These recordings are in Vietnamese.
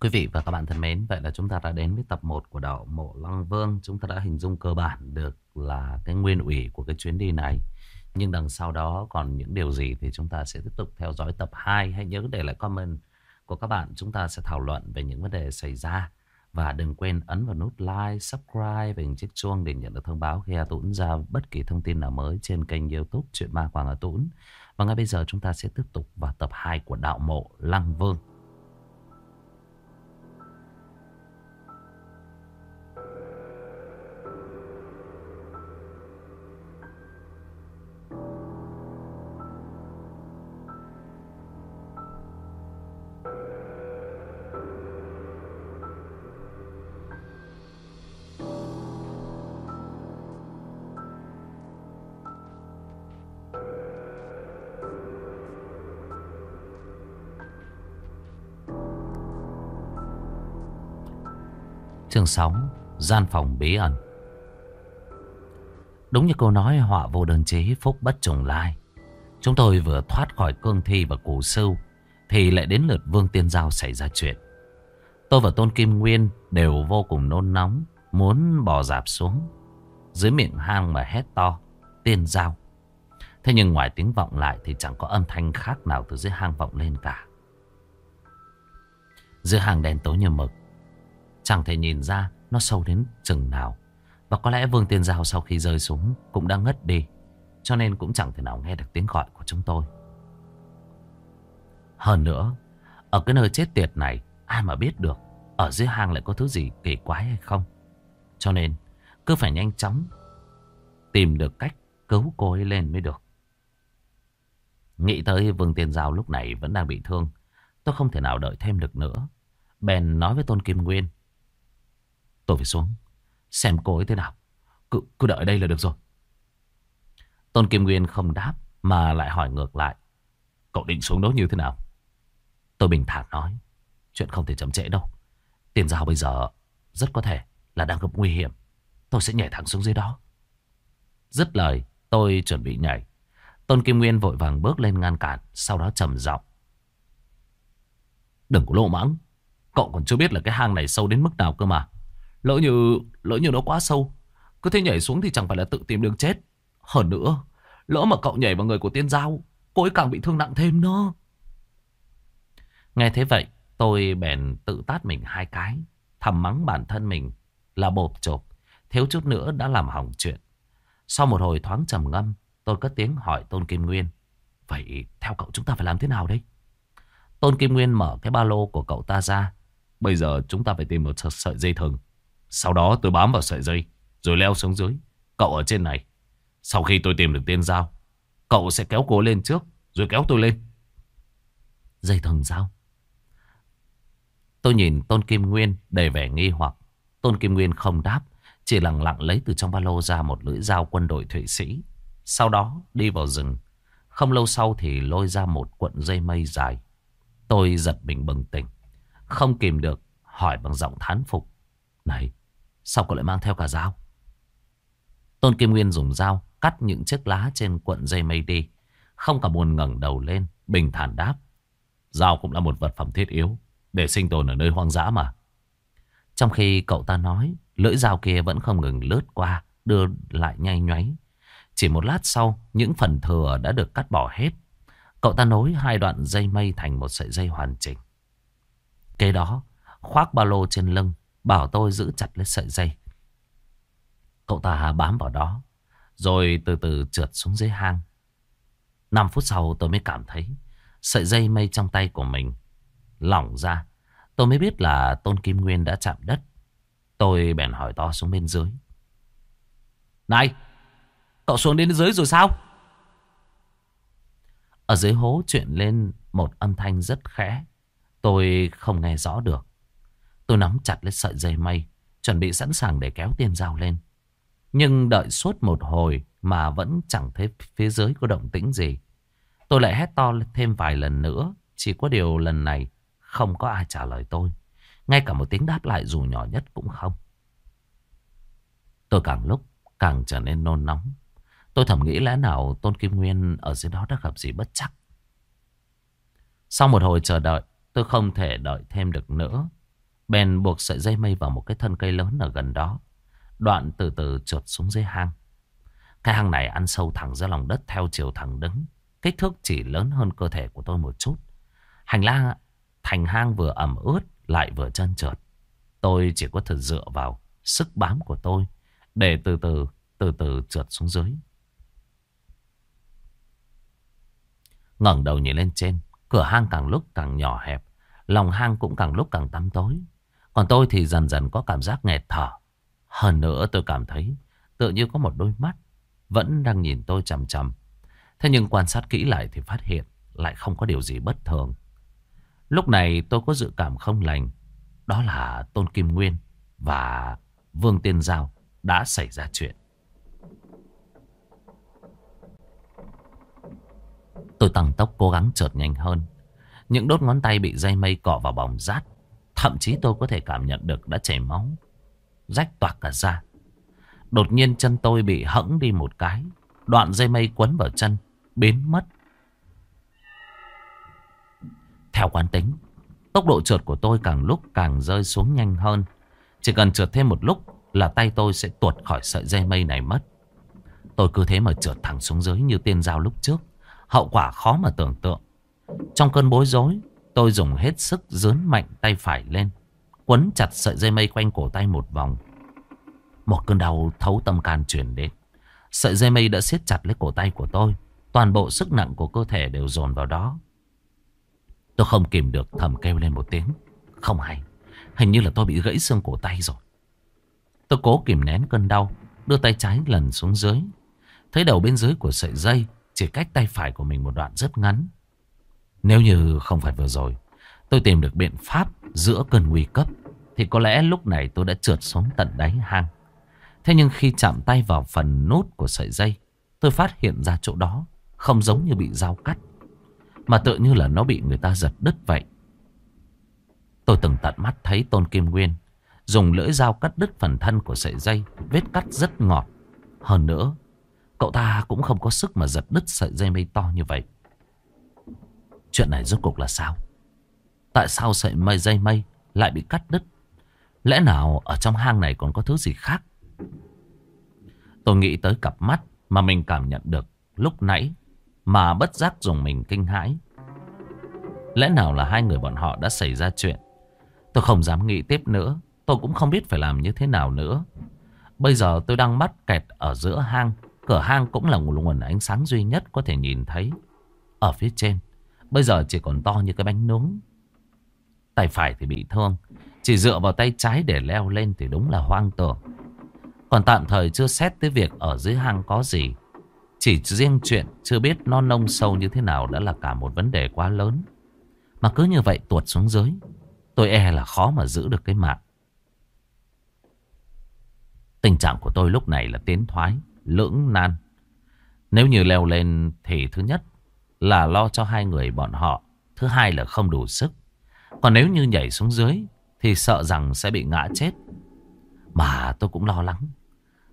Quý vị và các bạn thân mến, vậy là chúng ta đã đến với tập 1 của đạo mộ Lăng Vương. Chúng ta đã hình dung cơ bản được là cái nguyên ủy của cái chuyến đi này. Nhưng đằng sau đó còn những điều gì thì chúng ta sẽ tiếp tục theo dõi tập 2. Hãy nhớ để lại comment của các bạn. Chúng ta sẽ thảo luận về những vấn đề xảy ra. Và đừng quên ấn vào nút like, subscribe và hình chiếc chuông để nhận được thông báo khi A Tũng ra bất kỳ thông tin nào mới trên kênh youtube Chuyện Ma Quảng A Tũng. Và ngay bây giờ chúng ta sẽ tiếp tục vào tập 2 của đạo mộ Lăng Vương. Chương 6 Gian phòng bí ẩn. Đúng như câu nói, họa vô đơn chí, phúc bất trùng lai. Chúng tôi vừa thoát khỏi cương thi và củ sưu, Thì lại đến lượt Vương Tiên Giao xảy ra chuyện. Tôi và Tôn Kim Nguyên đều vô cùng nôn nóng, Muốn bò dạp xuống. Dưới miệng hang mà hét to, Tiên Giao. Thế nhưng ngoài tiếng vọng lại thì chẳng có âm thanh khác nào từ dưới hang vọng lên cả. Dưới hang đèn tối như mực Chẳng thể nhìn ra nó sâu đến chừng nào. Và có lẽ Vương Tiên Giao sau khi rơi xuống cũng đã ngất đi. Cho nên cũng chẳng thể nào nghe được tiếng gọi của chúng tôi. Hơn nữa, ở cái nơi chết tiệt này, ai mà biết được ở dưới hang lại có thứ gì kỳ quái hay không. Cho nên, cứ phải nhanh chóng tìm được cách cứu cô ấy lên mới được. Nghĩ tới Vương Tiên Giao lúc này vẫn đang bị thương. Tôi không thể nào đợi thêm được nữa. Bèn nói với Tôn Kim Nguyên. Tôi phải xuống Xem cô ấy thế nào. Cứ, cứ đợi đây là được rồi. Tôn Kim Nguyên không đáp Mà lại hỏi ngược lại. Cậu định xuống đó như thế nào? Tôi bình thản nói Chuyện không thể chậm trễ đâu. Tiền giao bây giờ rất có thể là đang gặp nguy hiểm. Tôi sẽ nhảy thẳng xuống dưới đó. Dứt lời tôi chuẩn bị nhảy. Tôn Kim Nguyên vội vàng bước lên ngăn cản Sau đó trầm giọng. Đừng có lộ mãng. Cậu còn chưa biết là cái hang này sâu đến mức nào cơ mà. Lỡ như lỡ như nó quá sâu, Cứ thế nhảy xuống thì chẳng phải là tự tìm đường chết. Hơn nữa, Lỡ mà cậu nhảy vào người của tiên giao, Cô ấy càng bị thương nặng thêm đó. Nghe thế vậy, Tôi bèn tự tát mình hai cái, Thầm mắng bản thân mình Là bộp chộp, Thiếu chút nữa đã làm hỏng chuyện. Sau một hồi thoáng trầm ngâm, Tôi cất tiếng hỏi Tôn Kim Nguyên, Vậy theo cậu chúng ta phải làm thế nào đây? Tôn Kim Nguyên mở cái ba lô của cậu ta ra, Bây giờ chúng ta phải tìm một sợi dây thừng sau đó tôi bám vào sợi dây, Rồi leo xuống dưới. Cậu ở trên này. Sau khi tôi tìm được tên dao Cậu sẽ kéo cô lên trước, Rồi kéo tôi lên. Dây thừng dao Tôi nhìn Tôn Kim Nguyên đầy vẻ nghi hoặc. Tôn Kim Nguyên không đáp, Chỉ lặng lặng lấy từ trong ba lô ra một lưỡi dao quân đội Thụy Sĩ. Sau đó đi vào rừng. Không lâu sau thì lôi ra một cuộn dây mây dài. Tôi giật mình bừng tỉnh, Không kìm được, hỏi bằng giọng thán phục. Này Sao cậu lại mang theo cả dao? Tôn Kim Nguyên dùng dao cắt những chiếc lá trên cuộn dây mây đi. Không cả buồn ngẩng đầu lên, bình thản đáp. Dao cũng là một vật phẩm thiết yếu để sinh tồn ở nơi hoang dã mà. Trong khi cậu ta nói, lưỡi dao kia vẫn không ngừng lướt qua, đưa lại nhay nháy. Chỉ một lát sau, những phần thừa đã được cắt bỏ hết. Cậu ta nối hai đoạn dây mây thành một sợi dây hoàn chỉnh. Kế đó, khoác ba lô trên lưng, Bảo tôi giữ chặt lấy sợi dây. Cậu ta bám vào đó, Rồi từ từ trượt xuống dưới hang. 5 phút sau tôi mới cảm thấy Sợi dây mây trong tay của mình Lỏng ra. Tôi mới biết là Tôn Kim Nguyên đã chạm đất. Tôi bèn hỏi to xuống bên dưới. Này, Cậu xuống đến dưới rồi sao? Ở dưới hố chuyện lên Một âm thanh rất khẽ. Tôi không nghe rõ được. Tôi nắm chặt lấy sợi dây mây, chuẩn bị sẵn sàng để kéo tiên dao lên. Nhưng đợi suốt một hồi mà vẫn chẳng thấy phía dưới có động tĩnh gì. Tôi lại hét to thêm vài lần nữa, chỉ có điều lần này không có ai trả lời tôi. Ngay cả một tiếng đáp lại dù nhỏ nhất cũng không. Tôi càng lúc càng trở nên nôn nóng. Tôi thầm nghĩ lẽ nào Tôn Kim Nguyên ở dưới đó đã gặp gì bất chắc. Sau một hồi chờ đợi, tôi không thể đợi thêm được nữa. Bèn buộc sợi dây mây vào một cái thân cây lớn ở gần đó. Đoạn từ từ trượt xuống dưới hang. Cái hang này ăn sâu thẳng ra lòng đất theo chiều thẳng đứng. Kích thước chỉ lớn hơn cơ thể của tôi một chút. Hành lang thành hang vừa ẩm ướt lại vừa chân trượt. Tôi chỉ có thể dựa vào sức bám của tôi để từ từ từ từ trượt xuống dưới. ngẩng đầu nhìn lên trên, cửa hang càng lúc càng nhỏ hẹp, lòng hang cũng càng lúc càng tăm tối. Còn tôi thì dần dần có cảm giác nghẹt thở. Hơn nữa tôi cảm thấy tự như có một đôi mắt vẫn đang nhìn tôi chằm chằm. Thế nhưng quan sát kỹ lại thì phát hiện lại không có điều gì bất thường. Lúc này tôi có dự cảm không lành. Đó là Tôn Kim Nguyên và Vương Tiên Giao đã xảy ra chuyện. Tôi tăng tốc cố gắng trượt nhanh hơn. Những đốt ngón tay bị dây mây cọ vào bỏng rát. Thậm chí tôi có thể cảm nhận được đã chảy máu. Rách toạc cả da. Đột nhiên chân tôi bị hẫng đi một cái. Đoạn dây mây quấn vào chân. Biến mất. Theo quán tính. Tốc độ trượt của tôi càng lúc càng rơi xuống nhanh hơn. Chỉ cần trượt thêm một lúc là tay tôi sẽ tuột khỏi sợi dây mây này mất. Tôi cứ thế mà trượt thẳng xuống dưới như tiên giao lúc trước. Hậu quả khó mà tưởng tượng. Trong cơn bối rối, tôi dùng hết sức dướn mạnh tay phải lên. Quấn chặt sợi dây mây quanh cổ tay một vòng. Một cơn đau thấu tâm can truyền đến. Sợi dây mây đã siết chặt lấy cổ tay của tôi. Toàn bộ sức nặng của cơ thể đều dồn vào đó. Tôi không kìm được thầm kêu lên một tiếng. Không hay. Hình như là tôi bị gãy xương cổ tay rồi. Tôi cố kìm nén cơn đau. Đưa tay trái lần xuống dưới. Thấy đầu bên dưới của sợi dây, chỉ cách tay phải của mình một đoạn rất ngắn. Nếu như không phải vừa rồi, tôi tìm được biện pháp giữa cơn nguy cấp, thì có lẽ lúc này tôi đã trượt xuống tận đáy hang. Thế nhưng khi chạm tay vào phần nút của sợi dây, tôi phát hiện ra chỗ đó không giống như bị dao cắt, mà tự như là nó bị người ta giật đứt vậy. Tôi từng tận mắt thấy Tôn Kim Nguyên dùng lưỡi dao cắt đứt phần thân của sợi dây, vết cắt rất ngọt. Hơn nữa, Cậu ta cũng không có sức mà giật đứt sợi dây mây to như vậy. Chuyện này rốt cuộc là sao? Tại sao sợi mây dây mây lại bị cắt đứt? Lẽ nào ở trong hang này còn có thứ gì khác? Tôi nghĩ tới cặp mắt mà mình cảm nhận được lúc nãy mà bất giác dùng mình kinh hãi. Lẽ nào là hai người bọn họ đã xảy ra chuyện? Tôi không dám nghĩ tiếp nữa. Tôi cũng không biết phải làm như thế nào nữa. Bây giờ tôi đang mắt kẹt ở giữa hang. Cửa hang cũng là nguồn ánh sáng duy nhất có thể nhìn thấy. Ở phía trên, bây giờ chỉ còn to như cái bánh nướng. Tay phải thì bị thương. Chỉ dựa vào tay trái để leo lên thì đúng là hoang tưởng. Còn tạm thời chưa xét tới việc ở dưới hang có gì. Chỉ riêng chuyện chưa biết nó nông sâu như thế nào đã là cả một vấn đề quá lớn. Mà cứ như vậy tuột xuống dưới. Tôi e là khó mà giữ được cái mạng. Tình trạng của tôi lúc này là tiến thoái, lưỡng nan. Nếu như leo lên thì thứ nhất là lo cho hai người bọn họ. Thứ hai là không đủ sức. Còn nếu như nhảy xuống dưới thì sợ rằng sẽ bị ngã chết. Mà tôi cũng lo lắng.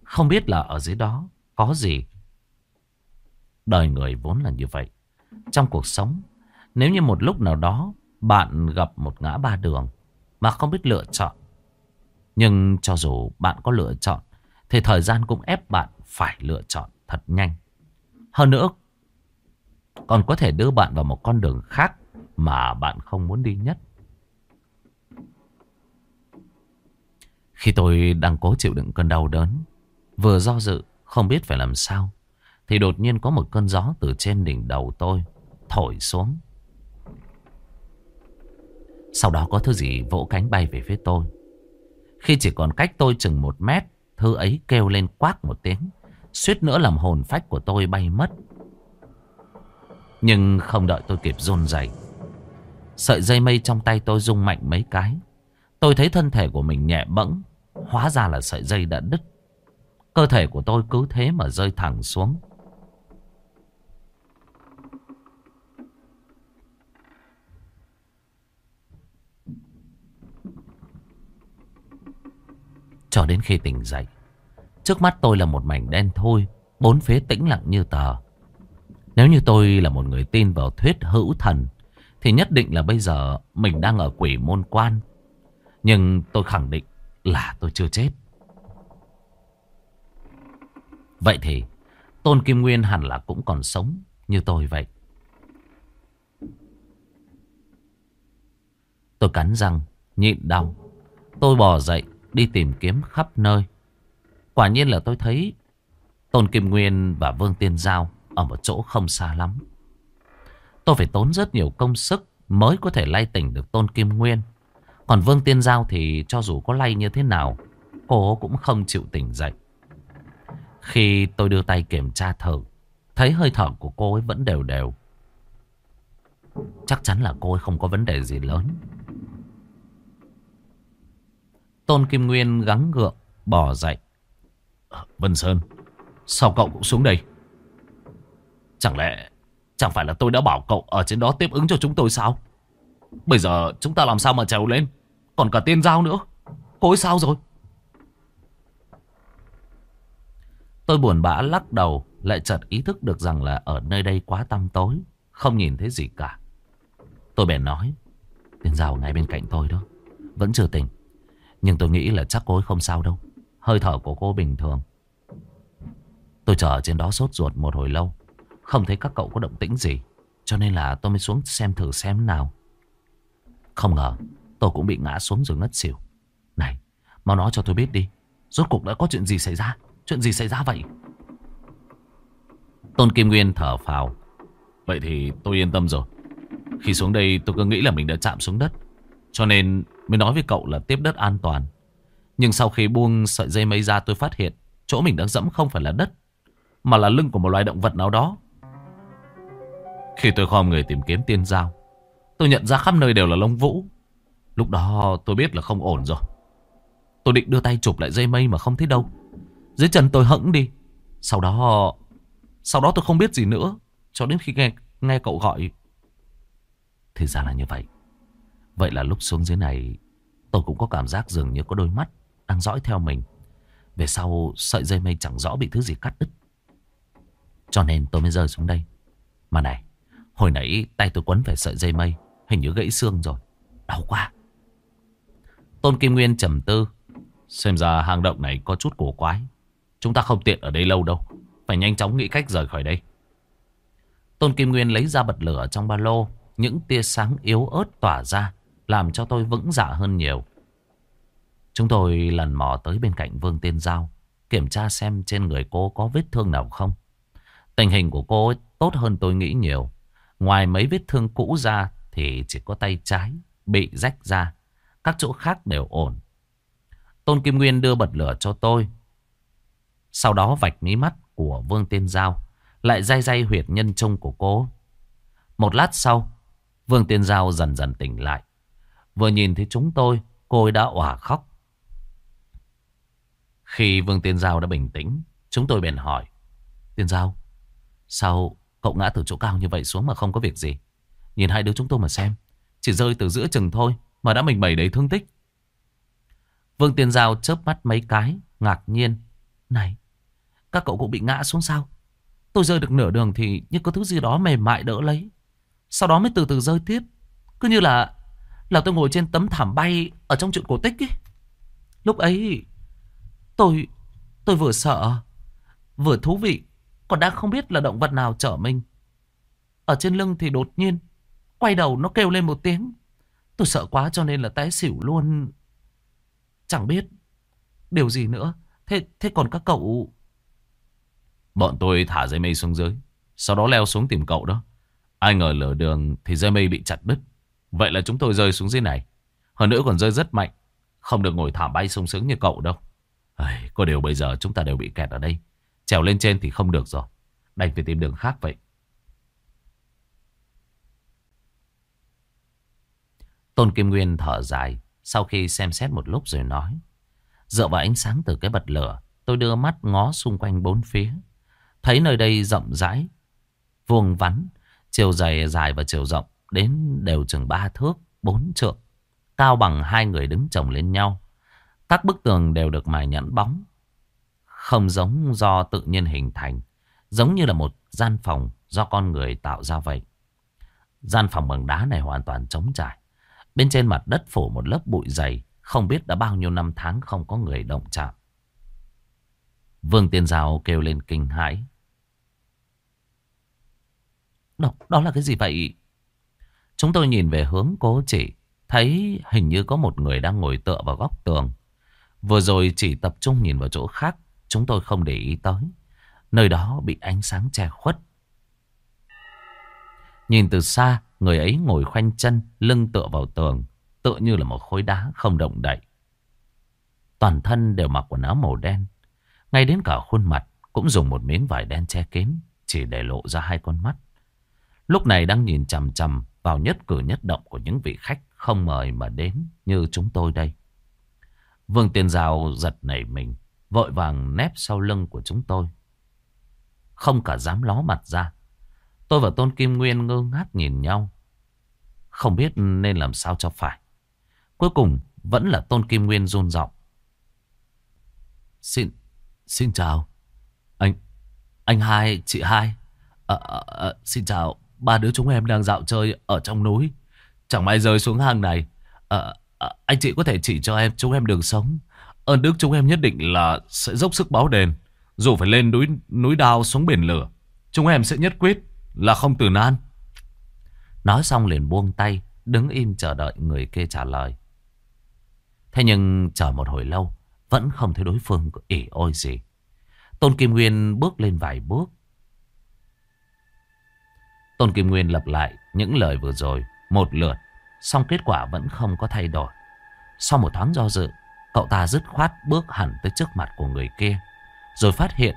Không biết là ở dưới đó có gì. Đời người vốn là như vậy. Trong cuộc sống, nếu như một lúc nào đó bạn gặp một ngã ba đường mà không biết lựa chọn. Nhưng cho dù bạn có lựa chọn thì thời gian cũng ép bạn phải lựa chọn thật nhanh. Hơn nữa, còn có thể đưa bạn vào một con đường khác mà bạn không muốn đi nhất. Khi tôi đang cố chịu đựng cơn đau đớn, vừa do dự, không biết phải làm sao, thì đột nhiên có một cơn gió từ trên đỉnh đầu tôi thổi xuống. Sau đó có thứ gì vỗ cánh bay về phía tôi. Khi chỉ còn cách tôi chừng một mét, thứ ấy kêu lên quát một tiếng. Suýt nữa làm hồn phách của tôi bay mất nhưng không đợi tôi kịp run rẩy, Sợi dây mây trong tay tôi rung mạnh mấy cái. Tôi thấy thân thể của mình nhẹ bẫng, Hóa ra là sợi dây đã đứt. Cơ thể của tôi cứ thế mà rơi thẳng xuống. Cho đến khi tỉnh dậy, Trước mắt tôi là một mảnh đen thôi Bốn phía tĩnh lặng như tờ. Nếu như tôi là một người tin vào thuyết hữu thần Thì nhất định là bây giờ Mình đang ở quỷ môn quan Nhưng tôi khẳng định là tôi chưa chết. Vậy thì Tôn Kim Nguyên hẳn là cũng còn sống như tôi vậy. Tôi cắn răng, nhịn đau. Tôi bò dậy, đi tìm kiếm khắp nơi. Quả nhiên là tôi thấy Tôn Kim Nguyên và Vương Tiên Giao ở một chỗ không xa lắm. Tôi phải tốn rất nhiều công sức mới có thể lay tỉnh được Tôn Kim Nguyên. Còn Vương Tiên Giao thì cho dù có lay như thế nào, cô cũng không chịu tỉnh dậy. Khi tôi đưa tay kiểm tra thử, thấy hơi thở của cô ấy vẫn đều đều. Chắc chắn là cô ấy không có vấn đề gì lớn. Tôn Kim Nguyên gắng gượng, bỏ dậy. Ờ, Vân Sơn, sao cậu cũng xuống đây? Chẳng lẽ, chẳng phải là tôi đã bảo cậu ở trên đó tiếp ứng cho chúng tôi sao? Bây giờ chúng ta làm sao mà trèo lên? Còn cả tiên giao nữa. Cô ấy sao rồi? Tôi buồn bã lắc đầu, lại chợt ý thức được rằng là ở nơi đây quá tăm tối, không nhìn thấy gì cả. Tôi bèn nói, tiên giao ngay bên cạnh tôi đó, vẫn chưa tỉnh. Nhưng tôi nghĩ là chắc cô ấy không sao đâu, hơi thở của cô bình thường. Tôi chờ trên đó sốt ruột một hồi lâu, không thấy các cậu có động tĩnh gì, cho nên là tôi mới xuống xem thử xem nào. Không ngờ, tôi cũng bị ngã xuống rồi ngất xỉu. Này, mau nói cho tôi biết đi, rốt cuộc đã có chuyện gì xảy ra? Chuyện gì xảy ra vậy? Tôn Kim Nguyên thở phào. Vậy thì tôi yên tâm rồi. Khi xuống đây tôi cứ nghĩ là mình đã chạm xuống đất. Cho nên mới nói với cậu là tiếp đất an toàn. Nhưng sau khi buông sợi dây mây ra tôi phát hiện chỗ mình đang dẫm không phải là đất. Mà là lưng của một loài động vật nào đó. Khi tôi khom người tìm kiếm tiên giao. Tôi nhận ra khắp nơi đều là lông vũ. Lúc đó tôi biết là không ổn rồi. Tôi định đưa tay chụp lại dây mây mà không thấy đâu. Dưới chân tôi hững đi. Sau đó... Sau đó tôi không biết gì nữa. Cho đến khi nghe, nghe cậu gọi. Thì ra là như vậy. Vậy là lúc xuống dưới này... Tôi cũng có cảm giác dường như có đôi mắt đang dõi theo mình. Về sau sợi dây mây chẳng rõ bị thứ gì cắt đứt. Cho nên tôi mới rơi xuống đây. Mà này, hồi nãy tay tôi quấn phải sợi dây mây. Hình như gãy xương rồi. Đau quá. Tôn Kim Nguyên trầm tư. Xem ra hang động này có chút cổ quái. Chúng ta không tiện ở đây lâu đâu. Phải nhanh chóng nghĩ cách rời khỏi đây. Tôn Kim Nguyên lấy ra bật lửa trong ba lô. Những tia sáng yếu ớt tỏa ra. Làm cho tôi vững dạ hơn nhiều. Chúng tôi lần mò tới bên cạnh Vương Tiên Giao. Kiểm tra xem trên người cô có vết thương nào không. Tình hình của cô ấy tốt hơn tôi nghĩ nhiều. Ngoài mấy vết thương cũ ra thì chỉ có tay trái bị rách ra. Các chỗ khác đều ổn. Tôn Kim Nguyên đưa bật lửa cho tôi. Sau đó vạch mí mắt của Vương Tiên Giao. Lại day day huyệt nhân trung của cô. Một lát sau, Vương Tiên Giao dần dần tỉnh lại. Vừa nhìn thấy chúng tôi, cô ấy đã òa khóc. Khi Vương Tiên Giao đã bình tĩnh, chúng tôi bèn hỏi. Tiên Giao, sao cậu ngã từ chỗ cao như vậy xuống mà không có việc gì? Nhìn hai đứa chúng tôi mà xem. Chỉ rơi từ giữa chừng thôi mà đã mình bày đầy thương tích. Vương Tiên Giao chớp mắt mấy cái, ngạc nhiên. Này, các cậu cũng bị ngã xuống sao? Tôi rơi được nửa đường thì như có thứ gì đó mềm mại đỡ lấy. Sau đó mới từ từ rơi tiếp. Cứ như là là tôi ngồi trên tấm thảm bay ở trong chuyện cổ tích ấy. Lúc ấy tôi tôi vừa sợ vừa thú vị còn đang không biết là động vật nào chở mình. Ở trên lưng thì đột nhiên quay đầu nó kêu lên một tiếng. Tôi sợ quá cho nên là té xỉu luôn. Chẳng biết điều gì nữa. Thế thế còn các cậu Bọn tôi thả dây mây xuống dưới Sau đó leo xuống tìm cậu đó Ai ngờ lửa đường thì dây mây bị chặt đứt Vậy là chúng tôi rơi xuống dưới này Hơn nữa còn rơi rất mạnh Không được ngồi thả bay sung sướng như cậu đâu Ây, Có điều bây giờ chúng ta đều bị kẹt ở đây Trèo lên trên thì không được rồi. Đành phải tìm đường khác vậy. Tôn Kim Nguyên thở dài, Sau khi xem xét một lúc rồi nói, Dựa vào ánh sáng từ cái bật lửa, Tôi đưa mắt ngó xung quanh bốn phía. Thấy nơi đây rộng rãi, Vuông vắn, Chiều dày dài và chiều rộng, Đến đều chừng ba thước, Bốn trượng. Cao bằng hai người đứng chồng lên nhau. Các bức tường đều được mài nhẵn bóng. Không giống do tự nhiên hình thành Giống như là một gian phòng Do con người tạo ra vậy Gian phòng bằng đá này hoàn toàn trống trải Bên trên mặt đất phủ một lớp bụi dày Không biết đã bao nhiêu năm tháng không có người động chạm. Vương Tiên Giao kêu lên kinh hãi. Đó, đó là cái gì vậy? Chúng tôi nhìn về hướng cố chỉ. Thấy hình như có một người đang ngồi tựa vào góc tường. Vừa rồi chỉ tập trung nhìn vào chỗ khác. Chúng tôi không để ý tới. Nơi đó bị ánh sáng che khuất. Nhìn từ xa, người ấy ngồi khoanh chân, lưng tựa vào tường, tựa như là một khối đá không động đậy. Toàn thân đều mặc quần áo màu đen, ngay đến cả khuôn mặt cũng dùng một miếng vải đen che kín, chỉ để lộ ra hai con mắt. Lúc này đang nhìn chằm chằm vào nhất cử nhất động của những vị khách không mời mà đến như chúng tôi đây. Vương tiên Giao giật nảy mình, vội vàng nép sau lưng của chúng tôi. Không cả dám ló mặt ra. Tôi và Tôn Kim Nguyên ngơ ngác nhìn nhau. Không biết nên làm sao cho phải. Cuối cùng vẫn là Tôn Kim Nguyên run giọng. Xin, xin chào. Anh, anh hai, chị hai. À, à, à, xin chào, ba đứa chúng em đang dạo chơi ở trong núi. Chẳng may rơi xuống hang này. À, à, anh chị có thể chỉ cho em chúng em đường sống. Ơn đức chúng em nhất định là sẽ dốc sức báo đền. Dù phải lên núi núi đao xuống biển lửa. Chúng em sẽ nhất quyết là không từ nan. Nói xong liền buông tay, đứng im chờ đợi người kia trả lời. Thế nhưng chờ một hồi lâu, vẫn không thấy đối phương có ỉ ôi gì. Tôn Kim Nguyên bước lên vài bước. Tôn Kim Nguyên lặp lại những lời vừa rồi một lượt, song kết quả vẫn không có thay đổi. Sau một thoáng do dự, cậu ta dứt khoát bước hẳn tới trước mặt của người kia, rồi phát hiện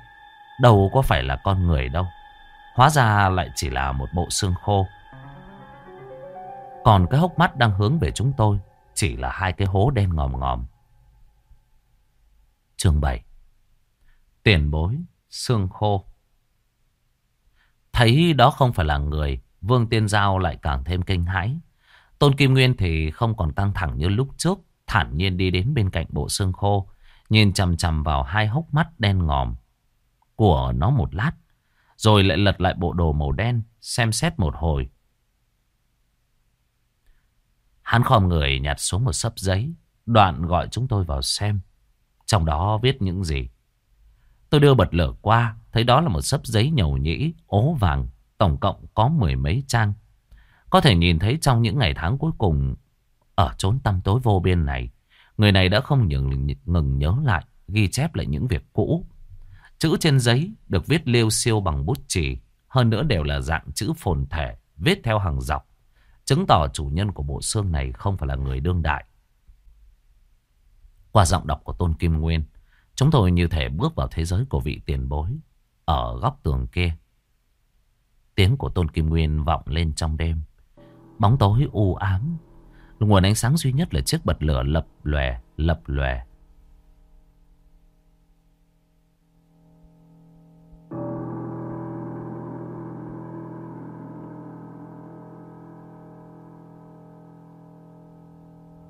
đâu có phải là con người đâu. Hóa ra lại chỉ là một bộ xương khô. Còn cái hốc mắt đang hướng về chúng tôi chỉ là hai cái hố đen ngòm ngòm. Chương 7 Tiền bối, xương khô. Thấy đó không phải là người, Vương Tiên Giao lại càng thêm kinh hãi. Tôn Kim Nguyên thì không còn căng thẳng như lúc trước, thản nhiên đi đến bên cạnh bộ xương khô, nhìn chằm chằm vào hai hốc mắt đen ngòm của nó một lát, rồi lại lật lại bộ đồ màu đen, xem xét một hồi. Hắn khom người nhặt xuống một sấp giấy, đoạn gọi chúng tôi vào xem. Trong đó viết những gì? Tôi đưa bật lửa qua, thấy đó là một sấp giấy nhầu nhĩ, ố vàng, tổng cộng có mười mấy trang. Có thể nhìn thấy trong những ngày tháng cuối cùng, ở chốn tăm tối vô biên này, người này đã không ngừng, ngừng nhớ lại, ghi chép lại những việc cũ. Chữ trên giấy được viết liêu siêu bằng bút chì, hơn nữa đều là dạng chữ phồn thể, viết theo hàng dọc. Chứng tỏ chủ nhân của bộ xương này không phải là người đương đại. Qua giọng đọc của Tôn Kim Nguyên, chúng tôi như thể bước vào thế giới của vị tiền bối ở góc tường kia. Tiếng của Tôn Kim Nguyên vọng lên trong đêm. Bóng tối u ám. Nguồn ánh sáng duy nhất là chiếc bật lửa lập lòe, lập lòe.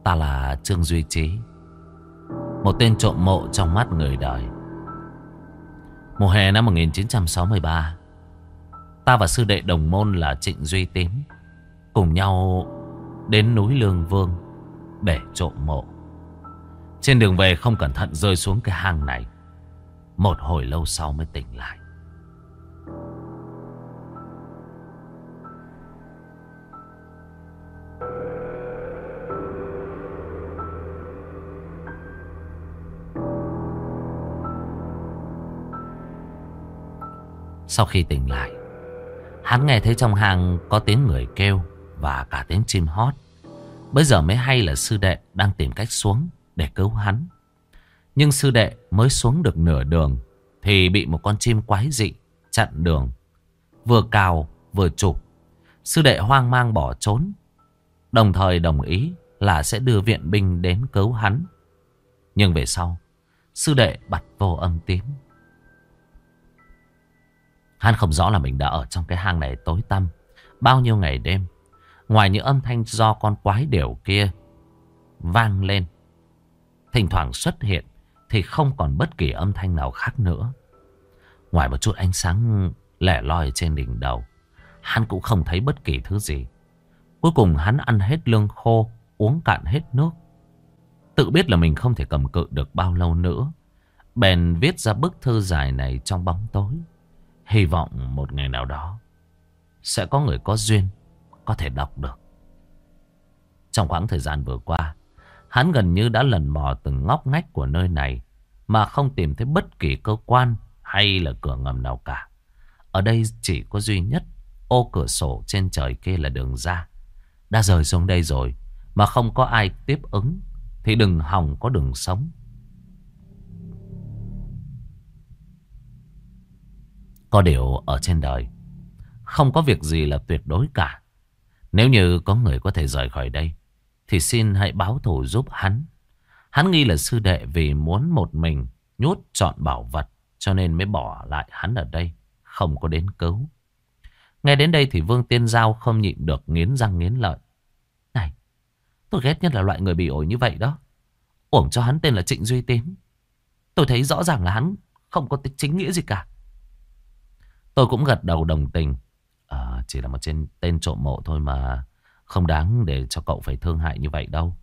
Ta là Trương Duy Trí Một tên trộm mộ trong mắt người đời Mùa hè năm 1963 Ta và sư đệ đồng môn là Trịnh Duy Tím Cùng nhau đến núi Lương Vương Để trộm mộ. Trên đường về không cẩn thận rơi xuống cái hang này, Một hồi lâu sau mới tỉnh lại. Sau khi tỉnh lại, Hắn nghe thấy trong hang có tiếng người kêu Và cả tiếng chim hót. Bây giờ mới hay là sư đệ đang tìm cách xuống để cứu hắn. Nhưng sư đệ mới xuống được nửa đường Thì bị một con chim quái dị chặn đường. Vừa cào, vừa chụp. Sư đệ hoang mang bỏ trốn. Đồng thời đồng ý là sẽ đưa viện binh đến cứu hắn. Nhưng về sau, Sư đệ bật vô âm tím. Hắn không rõ là mình đã ở trong cái hang này tối tăm, Bao nhiêu ngày đêm Ngoài những âm thanh do con quái điểu kia Vang lên, Thỉnh thoảng xuất hiện Thì không còn bất kỳ âm thanh nào khác nữa Ngoài một chút ánh sáng lẻ loi trên đỉnh đầu, Hắn cũng không thấy bất kỳ thứ gì Cuối cùng hắn ăn hết lương khô, Uống cạn hết nước Tự biết là mình không thể cầm cự được bao lâu nữa. Bèn viết ra bức thư dài này trong bóng tối. Hy vọng một ngày nào đó sẽ có người có duyên có thể đọc được. Trong khoảng thời gian vừa qua, hắn gần như đã lần mò từng ngóc ngách của nơi này mà không tìm thấy bất kỳ cơ quan hay là cửa ngầm nào cả. Ở đây chỉ có duy nhất ô cửa sổ trên trời kia là đường ra. Đã rời xuống đây rồi mà không có ai tiếp ứng thì đừng hòng có đường sống. Có điều ở trên đời không có việc gì là tuyệt đối cả. Nếu như có người có thể rời khỏi đây thì xin hãy báo thù giúp hắn. Hắn nghi là sư đệ vì muốn một mình nhốt chọn bảo vật cho nên mới bỏ lại hắn ở đây, không có đến cứu. Nghe đến đây thì Vương Tiên Giao không nhịn được nghiến răng nghiến lợi. Này, tôi ghét nhất là loại người bị ổi như vậy đó. Uổng cho hắn tên là Trịnh Duy Tín. Tôi thấy rõ ràng là hắn không có chính nghĩa gì cả. Tôi cũng gật đầu đồng tình. Chỉ là một trên tên trộm mộ thôi mà không đáng để cho cậu phải thương hại như vậy đâu.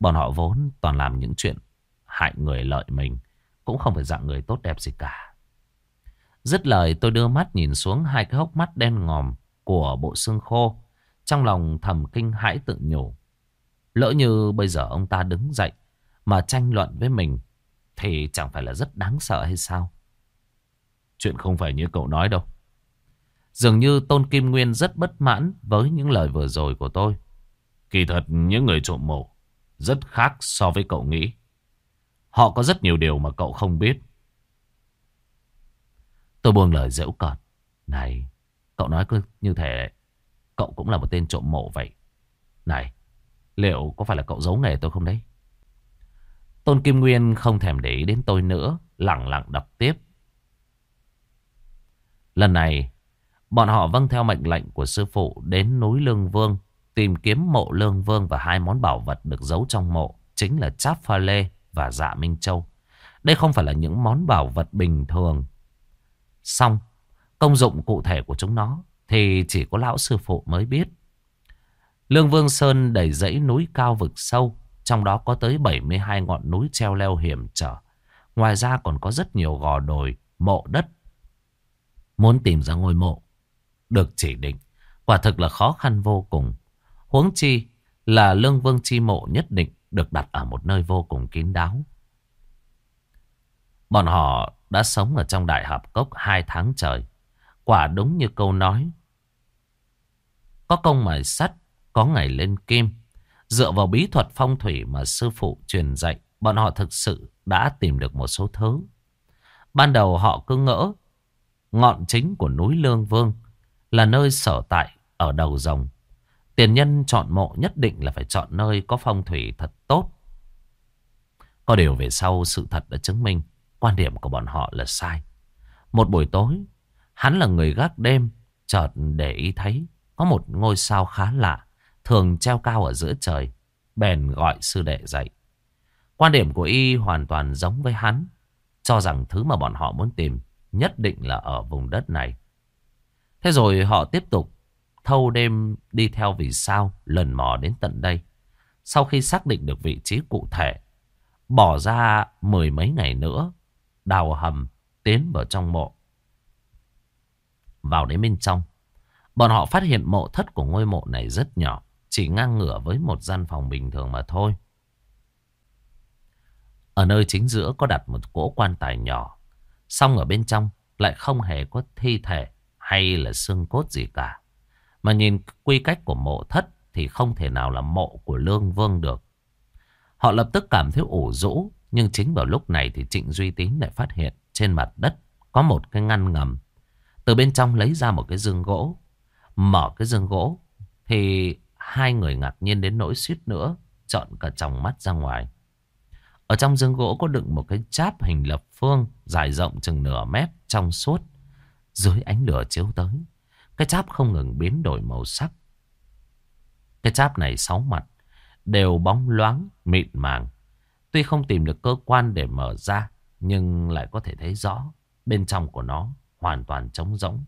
Bọn họ vốn toàn làm những chuyện hại người lợi mình. Cũng không phải dạng người tốt đẹp gì cả. Dứt lời, tôi đưa mắt nhìn xuống hai cái hốc mắt đen ngòm của bộ xương khô. Trong lòng thầm kinh hãi tự nhủ. Lỡ như bây giờ ông ta đứng dậy mà tranh luận với mình, thì chẳng phải là rất đáng sợ hay sao? Chuyện không phải như cậu nói đâu. Dường như Tôn Kim Nguyên rất bất mãn với những lời vừa rồi của tôi. Kỳ thật những người trộm mộ rất khác so với cậu nghĩ. Họ có rất nhiều điều mà cậu không biết. Tôi buông lời dễu cợt. Này, cậu nói cứ như thế, cậu cũng là một tên trộm mộ vậy. Này, liệu có phải là cậu giấu nghề tôi không đấy? Tôn Kim Nguyên không thèm để ý đến tôi nữa, lặng lặng đọc tiếp. Lần này, bọn họ vâng theo mệnh lệnh của sư phụ đến núi Lương Vương, tìm kiếm mộ Lương Vương và hai món bảo vật được giấu trong mộ, chính là cháp pha lê và dạ Minh Châu. Đây không phải là những món bảo vật bình thường. Xong, công dụng cụ thể của chúng nó thì chỉ có lão sư phụ mới biết. Lương Vương Sơn đầy dãy núi cao vực sâu, trong đó có tới 72 ngọn núi treo leo hiểm trở. Ngoài ra còn có rất nhiều gò đồi, mộ đất. Muốn tìm ra ngôi mộ, được chỉ định, quả thực là khó khăn vô cùng. Huống chi là Lương Vương chi mộ nhất định được đặt ở một nơi vô cùng kín đáo. Bọn họ đã sống ở trong đại hợp cốc hai tháng trời. Quả đúng như câu nói. Có công mài sắt, có ngày lên kim. Dựa vào bí thuật phong thủy mà sư phụ truyền dạy, bọn họ thực sự đã tìm được một số thứ. Ban đầu họ cứ ngỡ ngọn chính của núi Lương Vương là nơi sở tại ở đầu rồng. Tiền nhân chọn mộ nhất định là phải chọn nơi có phong thủy thật tốt. Có điều về sau sự thật đã chứng minh quan điểm của bọn họ là sai. Một buổi tối, hắn là người gác đêm, chợt để ý thấy có một ngôi sao khá lạ, thường treo cao ở giữa trời, bèn gọi sư đệ dậy. Quan điểm của y hoàn toàn giống với hắn, cho rằng thứ mà bọn họ muốn tìm nhất định là ở vùng đất này. Thế rồi họ tiếp tục thâu đêm đi theo vì sao lần mò đến tận đây. Sau khi xác định được vị trí cụ thể, bỏ ra mười mấy ngày nữa, đào hầm tiến vào trong mộ. Vào đến bên trong, bọn họ phát hiện mộ thất của ngôi mộ này rất nhỏ, chỉ ngang ngửa với một gian phòng bình thường mà thôi. Ở nơi chính giữa có đặt một cỗ quan tài nhỏ, xong ở bên trong lại không hề có thi thể hay là xương cốt gì cả. Mà nhìn quy cách của mộ thất thì không thể nào là mộ của Lương Vương được. Họ lập tức cảm thấy ủ rũ, nhưng chính vào lúc này thì Trịnh Duy Tín lại phát hiện trên mặt đất có một cái ngăn ngầm. Từ bên trong lấy ra một cái dương gỗ. Mở cái dương gỗ thì hai người ngạc nhiên đến nỗi suýt nữa chọn cả tròng mắt ra ngoài. Ở trong dương gỗ có đựng một cái cháp hình lập phương dài rộng chừng nửa mét trong suốt. Dưới ánh lửa chiếu tới, cái cháp không ngừng biến đổi màu sắc. Cái cháp này sáu mặt, đều bóng loáng, mịn màng. Tuy không tìm được cơ quan để mở ra, nhưng lại có thể thấy rõ bên trong của nó hoàn toàn trống rỗng.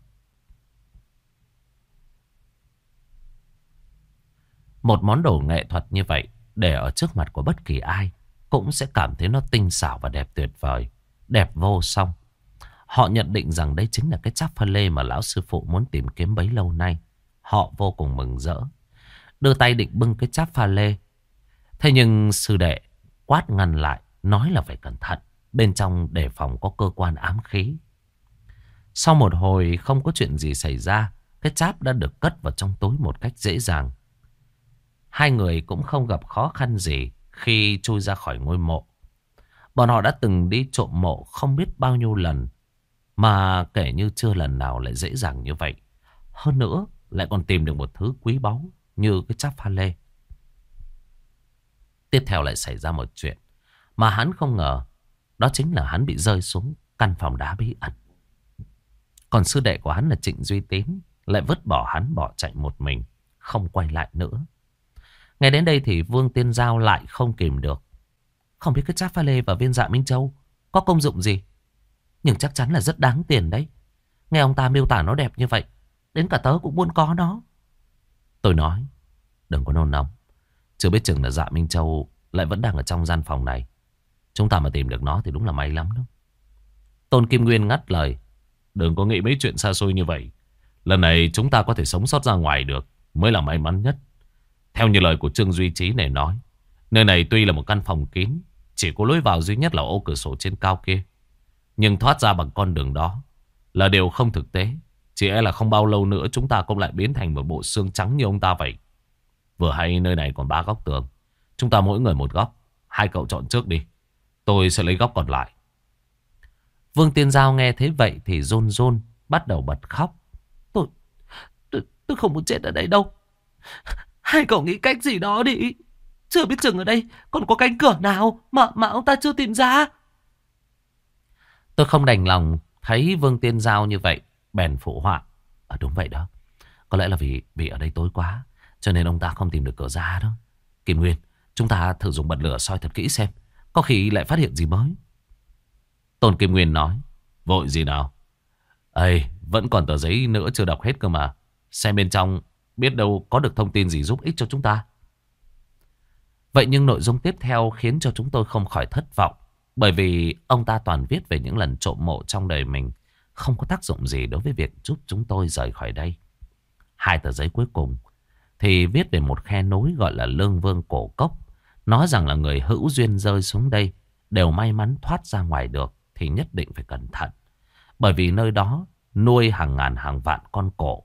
Một món đồ nghệ thuật như vậy để ở trước mặt của bất kỳ ai cũng sẽ cảm thấy nó tinh xảo và đẹp tuyệt vời. Đẹp vô song. Họ nhận định rằng đây chính là cái cháp pha lê mà lão sư phụ muốn tìm kiếm bấy lâu nay. Họ vô cùng mừng rỡ. Đưa tay định bưng cái cháp pha lê. Thế nhưng sư đệ quát ngăn lại, nói là phải cẩn thận. Bên trong đề phòng có cơ quan ám khí. Sau một hồi không có chuyện gì xảy ra, cái cháp đã được cất vào trong túi một cách dễ dàng. Hai người cũng không gặp khó khăn gì khi chui ra khỏi ngôi mộ. Bọn họ đã từng đi trộm mộ không biết bao nhiêu lần, mà kể như chưa lần nào lại dễ dàng như vậy. Hơn nữa, lại còn tìm được một thứ quý báu như cái cháp pha lê. Tiếp theo lại xảy ra một chuyện mà hắn không ngờ. Đó chính là hắn bị rơi xuống căn phòng đá bí ẩn. Còn sư đệ của hắn là Trịnh Duy Tín lại vứt bỏ hắn bỏ chạy một mình, không quay lại nữa. Ngay đến đây thì Vương Tiên Giao lại không kìm được. Không biết cái cháp pha lê và viên dạ Minh Châu có công dụng gì. Nhưng chắc chắn là rất đáng tiền đấy. Nghe ông ta miêu tả nó đẹp như vậy. Đến cả tớ cũng muốn có nó. Tôi nói, đừng có nôn nóng. Chưa biết chừng là dạ Minh Châu lại vẫn đang ở trong gian phòng này. Chúng ta mà tìm được nó thì đúng là may lắm đó. Tôn Kim Nguyên ngắt lời. Đừng có nghĩ mấy chuyện xa xôi như vậy. Lần này chúng ta có thể sống sót ra ngoài được mới là may mắn nhất. Theo như lời của Trương Duy Trí này nói, nơi này tuy là một căn phòng kín, chỉ có lối vào duy nhất là ô cửa sổ trên cao kia. Nhưng thoát ra bằng con đường đó là điều không thực tế. Chỉ e là không bao lâu nữa chúng ta cũng lại biến thành một bộ xương trắng như ông ta vậy. Vừa hay nơi này còn ba góc tường. Chúng ta mỗi người một góc. Hai cậu chọn trước đi. Tôi sẽ lấy góc còn lại. Vương Tiên Giao nghe thế vậy thì rôn rôn bắt đầu bật khóc. Tôi, tôi, tôi không muốn chết ở đây đâu. Hai cậu nghĩ cách gì đó đi. Chưa biết chừng ở đây còn có cánh cửa nào mà, mà ông ta chưa tìm ra. Tôi không đành lòng thấy Vương Tiên Giao như vậy. Bèn phụ họa. À, đúng vậy đó. Có lẽ là vì vì ở đây tối quá. Cho nên ông ta không tìm được cửa ra đó. Kim Nguyên, chúng ta thử dùng bật lửa soi thật kỹ xem. Có khi lại phát hiện gì mới. Tôn Kim Nguyên nói. Vội gì nào? Ây, vẫn còn tờ giấy nữa chưa đọc hết cơ mà. Xem bên trong biết đâu có được thông tin gì giúp ích cho chúng ta. Vậy nhưng nội dung tiếp theo khiến cho chúng tôi không khỏi thất vọng. Bởi vì ông ta toàn viết về những lần trộm mộ trong đời mình. Không có tác dụng gì đối với việc giúp chúng tôi rời khỏi đây. Hai tờ giấy cuối cùng thì viết về một khe núi gọi là Lương Vương Cổ Cốc. Nói rằng là người hữu duyên rơi xuống đây đều may mắn thoát ra ngoài được thì nhất định phải cẩn thận. Bởi vì nơi đó nuôi hàng ngàn hàng vạn con cổ.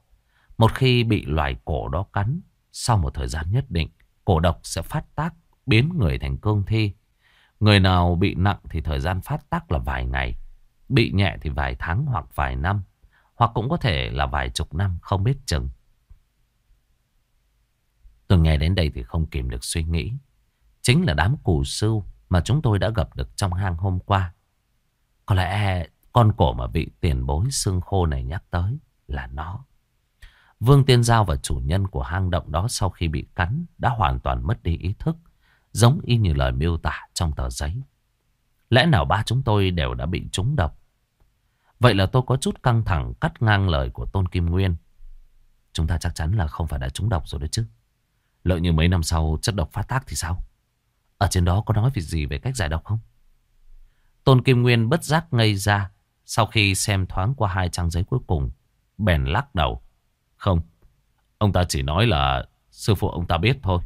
Một khi bị loài cổ đó cắn, sau một thời gian nhất định, cổ độc sẽ phát tác, biến người thành cương thi. Người nào bị nặng thì thời gian phát tác là vài ngày, bị nhẹ thì vài tháng hoặc vài năm, hoặc cũng có thể là vài chục năm không biết chừng. Tôi nghe đến đây thì không kìm được suy nghĩ. Chính là đám cù sưu mà chúng tôi đã gặp được trong hang hôm qua. Có lẽ con cổ mà vị tiền bối xương khô này nhắc tới là nó. Vương Tiên Giao và chủ nhân của hang động đó sau khi bị cắn đã hoàn toàn mất đi ý thức, giống y như lời miêu tả trong tờ giấy. Lẽ nào ba chúng tôi đều đã bị trúng độc? Vậy là tôi có chút căng thẳng cắt ngang lời của Tôn Kim Nguyên. Chúng ta chắc chắn là không phải đã trúng độc rồi đấy chứ. Lợi như mấy năm sau chất độc phát tác thì sao? Ở trên đó có nói việc gì về cách giải độc không? Tôn Kim Nguyên bất giác ngây ra sau khi xem thoáng qua hai trang giấy cuối cùng. Bèn lắc đầu. Không, ông ta chỉ nói là sư phụ ông ta biết thôi.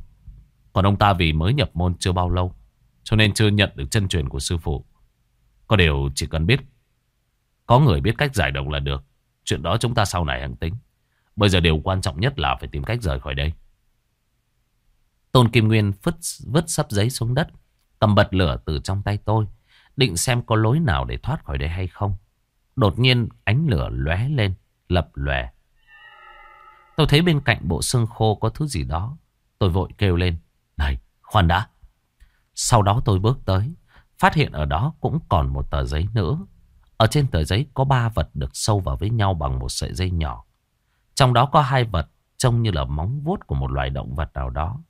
Còn ông ta vì mới nhập môn chưa bao lâu, cho nên chưa nhận được chân truyền của sư phụ. Có điều chỉ cần biết, có người biết cách giải độc là được. Chuyện đó chúng ta sau này hẳn tính. Bây giờ điều quan trọng nhất là phải tìm cách rời khỏi đây. Tôn Kim Nguyên vứt, vứt sắp giấy xuống đất, cầm bật lửa từ trong tay tôi, định xem có lối nào để thoát khỏi đây hay không. Đột nhiên ánh lửa lóe lên, lập lòe. Tôi thấy bên cạnh bộ xương khô có thứ gì đó. Tôi vội kêu lên. Này, khoan đã. Sau đó tôi bước tới. Phát hiện ở đó cũng còn một tờ giấy nữa. Ở trên tờ giấy có ba vật được sâu vào với nhau bằng một sợi dây nhỏ. Trong đó có hai vật trông như là móng vuốt của một loài động vật nào đó.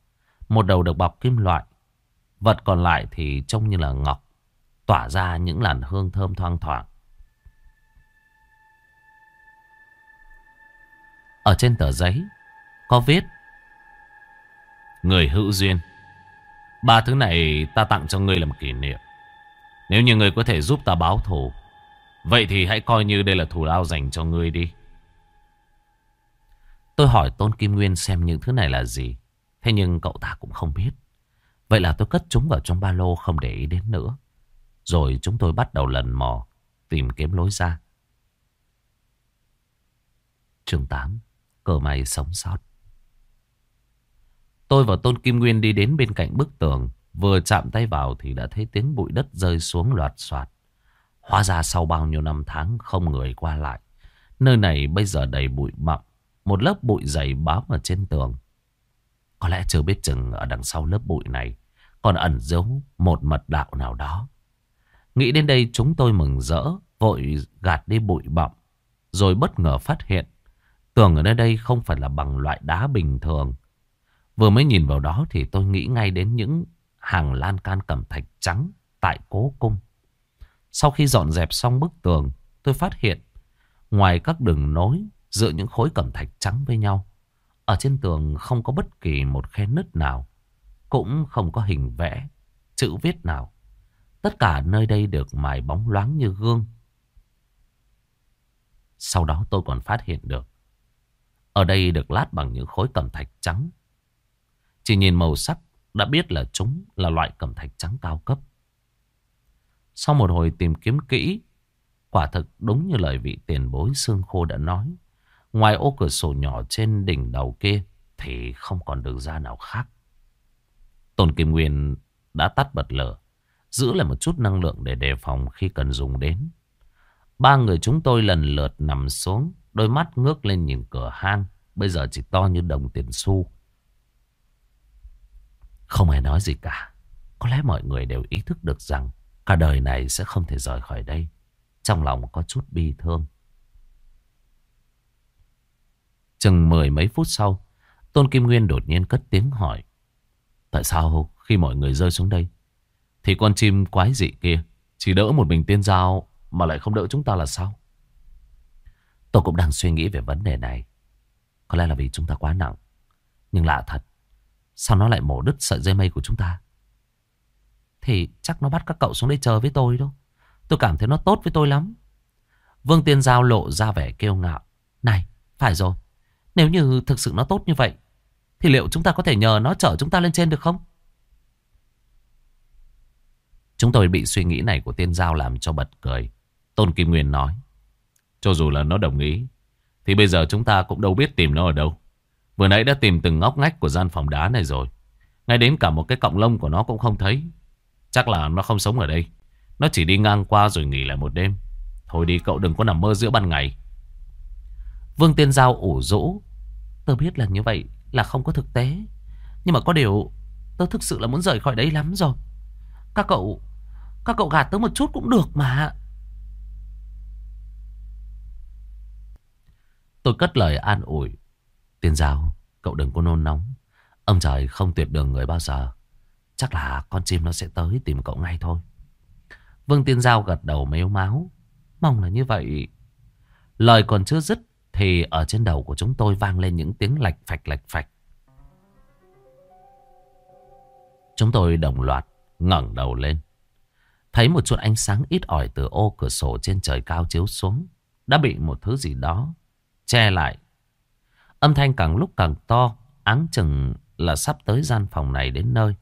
Một đầu được bọc kim loại. Vật còn lại thì trông như là ngọc. Tỏa ra những làn hương thơm thoang thoảng. Ở trên tờ giấy có viết Người hữu duyên Ba thứ này ta tặng cho ngươi làm kỷ niệm. Nếu như ngươi có thể giúp ta báo thù, vậy thì hãy coi như đây là thù lao dành cho ngươi đi. Tôi hỏi Tôn Kim Nguyên xem những thứ này là gì. Thế nhưng cậu ta cũng không biết. Vậy là tôi cất chúng vào trong ba lô không để ý đến nữa. Rồi chúng tôi bắt đầu lần mò, tìm kiếm lối ra. Chương 8 Cờ may sống sót Tôi và Tôn Kim Nguyên đi đến bên cạnh bức tường. Vừa chạm tay vào thì đã thấy tiếng bụi đất rơi xuống loạt soạt. Hóa ra sau bao nhiêu năm tháng không người qua lại, Nơi này bây giờ đầy bụi mặn, Một lớp bụi dày bám ở trên tường. Có lẽ chưa biết chừng ở đằng sau lớp bụi này Còn ẩn giấu một mật đạo nào đó. Nghĩ đến đây chúng tôi mừng rỡ, Vội gạt đi bụi bặm Rồi bất ngờ phát hiện Tường ở nơi đây không phải là bằng loại đá bình thường. Vừa mới nhìn vào đó thì tôi nghĩ ngay đến những hàng lan can cẩm thạch trắng tại cố cung. Sau khi dọn dẹp xong bức tường, tôi phát hiện ngoài các đường nối dựa những khối cẩm thạch trắng với nhau, ở trên tường không có bất kỳ một khe nứt nào, cũng không có hình vẽ, chữ viết nào. Tất cả nơi đây được mài bóng loáng như gương. Sau đó tôi còn phát hiện được ở đây được lát bằng những khối cẩm thạch trắng. Chỉ nhìn màu sắc đã biết là chúng là loại cẩm thạch trắng cao cấp. Sau một hồi tìm kiếm kỹ, quả thực đúng như lời vị tiền bối xương khô đã nói. Ngoài ô cửa sổ nhỏ trên đỉnh đầu kia thì không còn đường ra nào khác. Tôn Kim Nguyên đã tắt bật lửa, giữ lại một chút năng lượng để đề phòng khi cần dùng đến. Ba người chúng tôi lần lượt nằm xuống, Đôi mắt ngước lên nhìn cửa hang Bây giờ chỉ to như đồng tiền xu không ai nói gì cả Có lẽ mọi người đều ý thức được rằng Cả đời này sẽ không thể rời khỏi đây Trong lòng có chút bi thương Chừng mười mấy phút sau, Tôn Kim Nguyên đột nhiên cất tiếng hỏi, Tại sao khi mọi người rơi xuống đây, Thì con chim quái dị kia Chỉ đỡ một mình tiên giao Mà lại không đỡ chúng ta là sao Tôi cũng đang suy nghĩ về vấn đề này. Có lẽ là vì chúng ta quá nặng. Nhưng lạ thật. Sao nó lại mổ đứt sợi dây mây của chúng ta? Thì chắc nó bắt các cậu xuống đây chờ với tôi đâu. Tôi cảm thấy nó tốt với tôi lắm. Vương Tiên Giao lộ ra vẻ kêu ngạo. Này, phải rồi. Nếu như thực sự nó tốt như vậy, thì liệu chúng ta có thể nhờ nó chở chúng ta lên trên được không? Chúng tôi bị suy nghĩ này của Tiên Giao làm cho bật cười. Tôn Kim Nguyên nói. Cho dù là nó đồng ý Thì bây giờ chúng ta cũng đâu biết tìm nó ở đâu Vừa nãy đã tìm từng ngóc ngách của gian phòng đá này rồi. Ngay đến cả một cái cọng lông của nó cũng không thấy. Chắc là nó không sống ở đây. Nó chỉ đi ngang qua rồi nghỉ lại một đêm. Thôi đi, cậu đừng có nằm mơ giữa ban ngày. Vương Tiên Giao ủ rũ. Tớ biết là như vậy là không có thực tế. Nhưng mà có điều, tớ thực sự là muốn rời khỏi đấy lắm rồi. Các cậu Các cậu gạt tớ một chút cũng được mà. Tôi cất lời an ủi. Tiên giáo, cậu đừng có nôn nóng. Ông trời không tuyệt đường người bao giờ. Chắc là con chim nó sẽ tới tìm cậu ngay thôi. Vương Tiên Giao gật đầu mếu máu. Mong là như vậy. Lời còn chưa dứt thì ở trên đầu của chúng tôi vang lên những tiếng lạch phạch lạch phạch. Chúng tôi đồng loạt ngẩng đầu lên. Thấy một chút ánh sáng ít ỏi từ ô cửa sổ trên trời cao chiếu xuống. Đã bị một thứ gì đó che lại. Âm thanh càng lúc càng to, áng chừng là sắp tới gian phòng này đến nơi.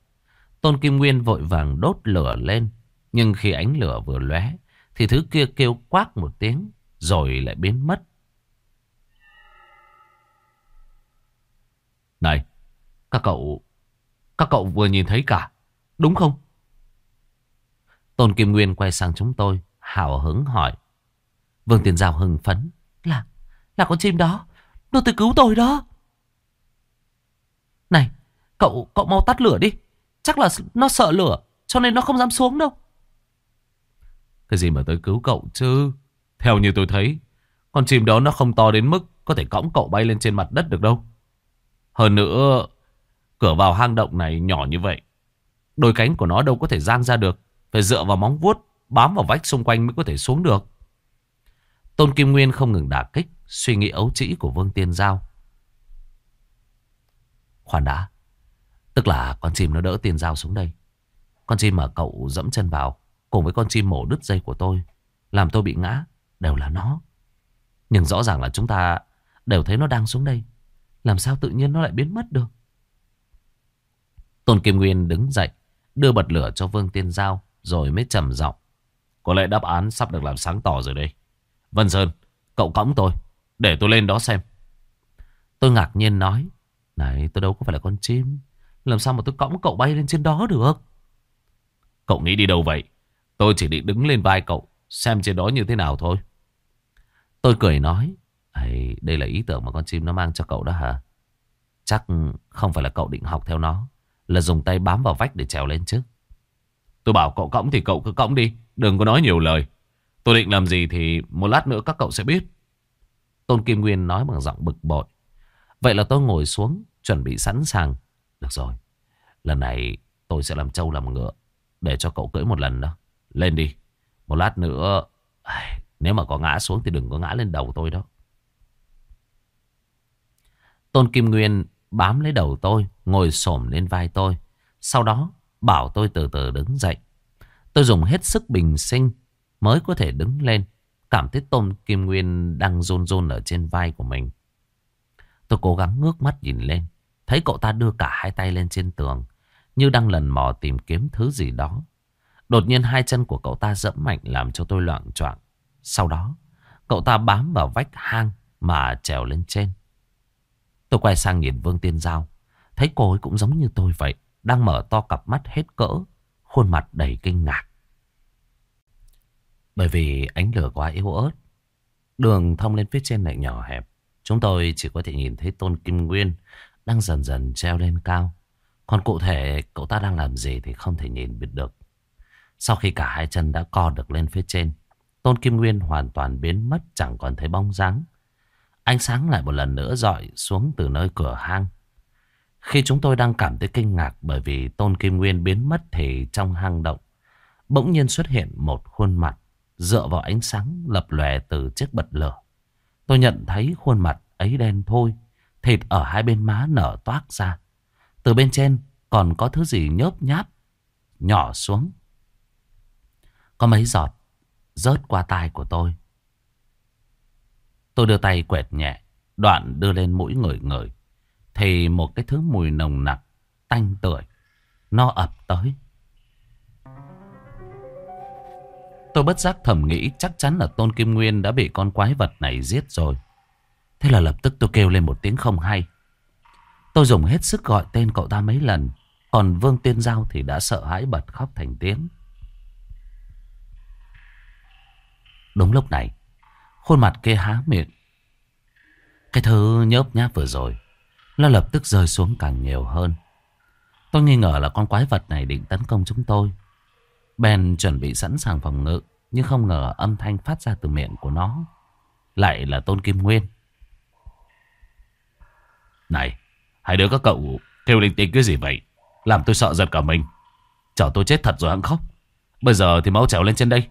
Tôn Kim Nguyên vội vàng đốt lửa lên, nhưng khi ánh lửa vừa lóe, thì thứ kia kêu quát một tiếng, rồi lại biến mất. Này, các cậu, các cậu vừa nhìn thấy cả, đúng không? Tôn Kim Nguyên quay sang chúng tôi, hào hứng hỏi. Vương Tiền Giao hưng phấn. Là, là con chim đó nó tới cứu tôi đó. Này, Cậu cậu mau tắt lửa đi. Chắc là nó sợ lửa, Cho nên nó không dám xuống đâu. Cái gì mà tới cứu cậu chứ? Theo như tôi thấy, Con chim đó nó không to đến mức Có thể cõng cậu bay lên trên mặt đất được đâu. Hơn nữa, Cửa vào hang động này nhỏ như vậy, Đôi cánh của nó đâu có thể giang ra được. Phải dựa vào móng vuốt, Bám vào vách xung quanh mới có thể xuống được. Tôn Kim Nguyên không ngừng đả kích. Suy nghĩ ấu trĩ của Vương Tiên Giao Khoan đã Tức là con chim nó đỡ tiền giao xuống đây. Con chim mà cậu dẫm chân vào cùng với con chim mổ đứt dây của tôi làm tôi bị ngã đều là nó. Nhưng rõ ràng là chúng ta đều thấy nó đang xuống đây. Làm sao tự nhiên nó lại biến mất được? Tôn Kim Nguyên đứng dậy, đưa bật lửa cho Vương Tiên Giao, rồi mới trầm giọng. Có lẽ đáp án sắp được làm sáng tỏ rồi đây. Vân Sơn, cậu cõng tôi, để tôi lên đó xem. Tôi ngạc nhiên nói, này tôi đâu có phải là con chim, làm sao mà tôi cõng cậu bay lên trên đó được? Cậu nghĩ đi đâu vậy? Tôi chỉ định đứng lên vai cậu, xem trên đó như thế nào thôi. Tôi cười nói, đây là ý tưởng mà con chim nó mang cho cậu đó hả? Chắc không phải là cậu định học theo nó, là dùng tay bám vào vách để trèo lên chứ. Tôi bảo cậu cõng thì cậu cứ cõng đi, đừng có nói nhiều lời. Tôi định làm gì thì một lát nữa các cậu sẽ biết. Tôn Kim Nguyên nói bằng giọng bực bội. Vậy là tôi ngồi xuống, chuẩn bị sẵn sàng. Được rồi, lần này tôi sẽ làm trâu làm ngựa, để cho cậu cưỡi một lần đó. Lên đi, một lát nữa, nếu mà có ngã xuống thì đừng có ngã lên đầu tôi đó. Tôn Kim Nguyên bám lấy đầu tôi, ngồi xổm lên vai tôi. Sau đó bảo tôi từ từ đứng dậy. Tôi dùng hết sức bình sinh mới có thể đứng lên. Cảm thấy Tôn Kim Nguyên đang run run ở trên vai của mình. Tôi cố gắng ngước mắt nhìn lên. Thấy cậu ta đưa cả hai tay lên trên tường. Như đang lần mò tìm kiếm thứ gì đó. Đột nhiên hai chân của cậu ta dẫm mạnh làm cho tôi loạn choạng. Sau đó, cậu ta bám vào vách hang mà trèo lên trên. Tôi quay sang nhìn Vương Tiên Giao. Thấy cô ấy cũng giống như tôi vậy. Đang mở to cặp mắt hết cỡ. Khuôn mặt đầy kinh ngạc. Bởi vì ánh lửa quá yếu ớt. Đường thông lên phía trên lại nhỏ hẹp. Chúng tôi chỉ có thể nhìn thấy Tôn Kim Nguyên đang dần dần treo lên cao. Còn cụ thể cậu ta đang làm gì thì không thể nhìn biết được. Sau khi cả hai chân đã co được lên phía trên, Tôn Kim Nguyên hoàn toàn biến mất chẳng còn thấy bóng dáng. Ánh sáng lại một lần nữa dọi xuống từ nơi cửa hang. Khi chúng tôi đang cảm thấy kinh ngạc bởi vì Tôn Kim Nguyên biến mất thì trong hang động, bỗng nhiên xuất hiện một khuôn mặt dựa vào ánh sáng lập lòe từ chiếc bật lửa. Tôi nhận thấy khuôn mặt ấy đen thôi, thịt ở hai bên má nở toát ra. Từ bên trên còn có thứ gì nhớp nháp, nhỏ xuống. Có mấy giọt rớt qua tai của tôi. Tôi đưa tay quẹt nhẹ, đoạn đưa lên mũi ngửi ngửi. Thì một cái thứ mùi nồng nặc, tanh tưởi, nó ập tới. Tôi bất giác thầm nghĩ chắc chắn là Tôn Kim Nguyên đã bị con quái vật này giết rồi. Thế là lập tức tôi kêu lên một tiếng không hay. Tôi dùng hết sức gọi tên cậu ta mấy lần. Còn Vương Tiên Giao thì đã sợ hãi bật khóc thành tiếng. Đúng lúc này, khuôn mặt kia há miệng. Cái thứ nhớp nháp vừa rồi, nó lập tức rơi xuống càng nhiều hơn. Tôi nghi ngờ là con quái vật này định tấn công chúng tôi. Ben chuẩn bị sẵn sàng phòng ngự, nhưng không ngờ âm thanh phát ra từ miệng của nó. Lại là Tôn Kim Nguyên. Này, hai đứa các cậu kêu linh tinh cái gì vậy? Làm tôi sợ giật cả mình. Chờ tôi chết thật rồi hẵng khóc. Bây giờ thì máu trèo lên trên đây.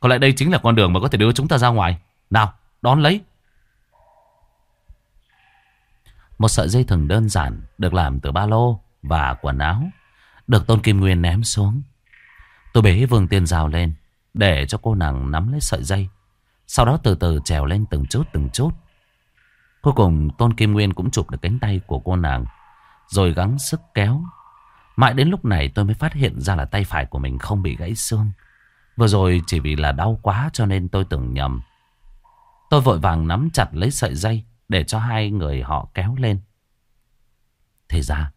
Có lẽ đây chính là con đường mà có thể đưa chúng ta ra ngoài. Nào, đón lấy. Một sợi dây thừng đơn giản được làm từ ba lô và quần áo. Được Tôn Kim Nguyên ném xuống. Tôi bế Vương Tiên Giao lên để cho cô nàng nắm lấy sợi dây. Sau đó từ từ trèo lên từng chút từng chút. Cuối cùng Tôn Kim Nguyên cũng chụp được cánh tay của cô nàng. Rồi gắng sức kéo. Mãi đến lúc này tôi mới phát hiện ra là tay phải của mình không bị gãy xương. Vừa rồi chỉ vì là đau quá cho nên tôi tưởng nhầm. Tôi vội vàng nắm chặt lấy sợi dây để cho hai người họ kéo lên. Thế ra,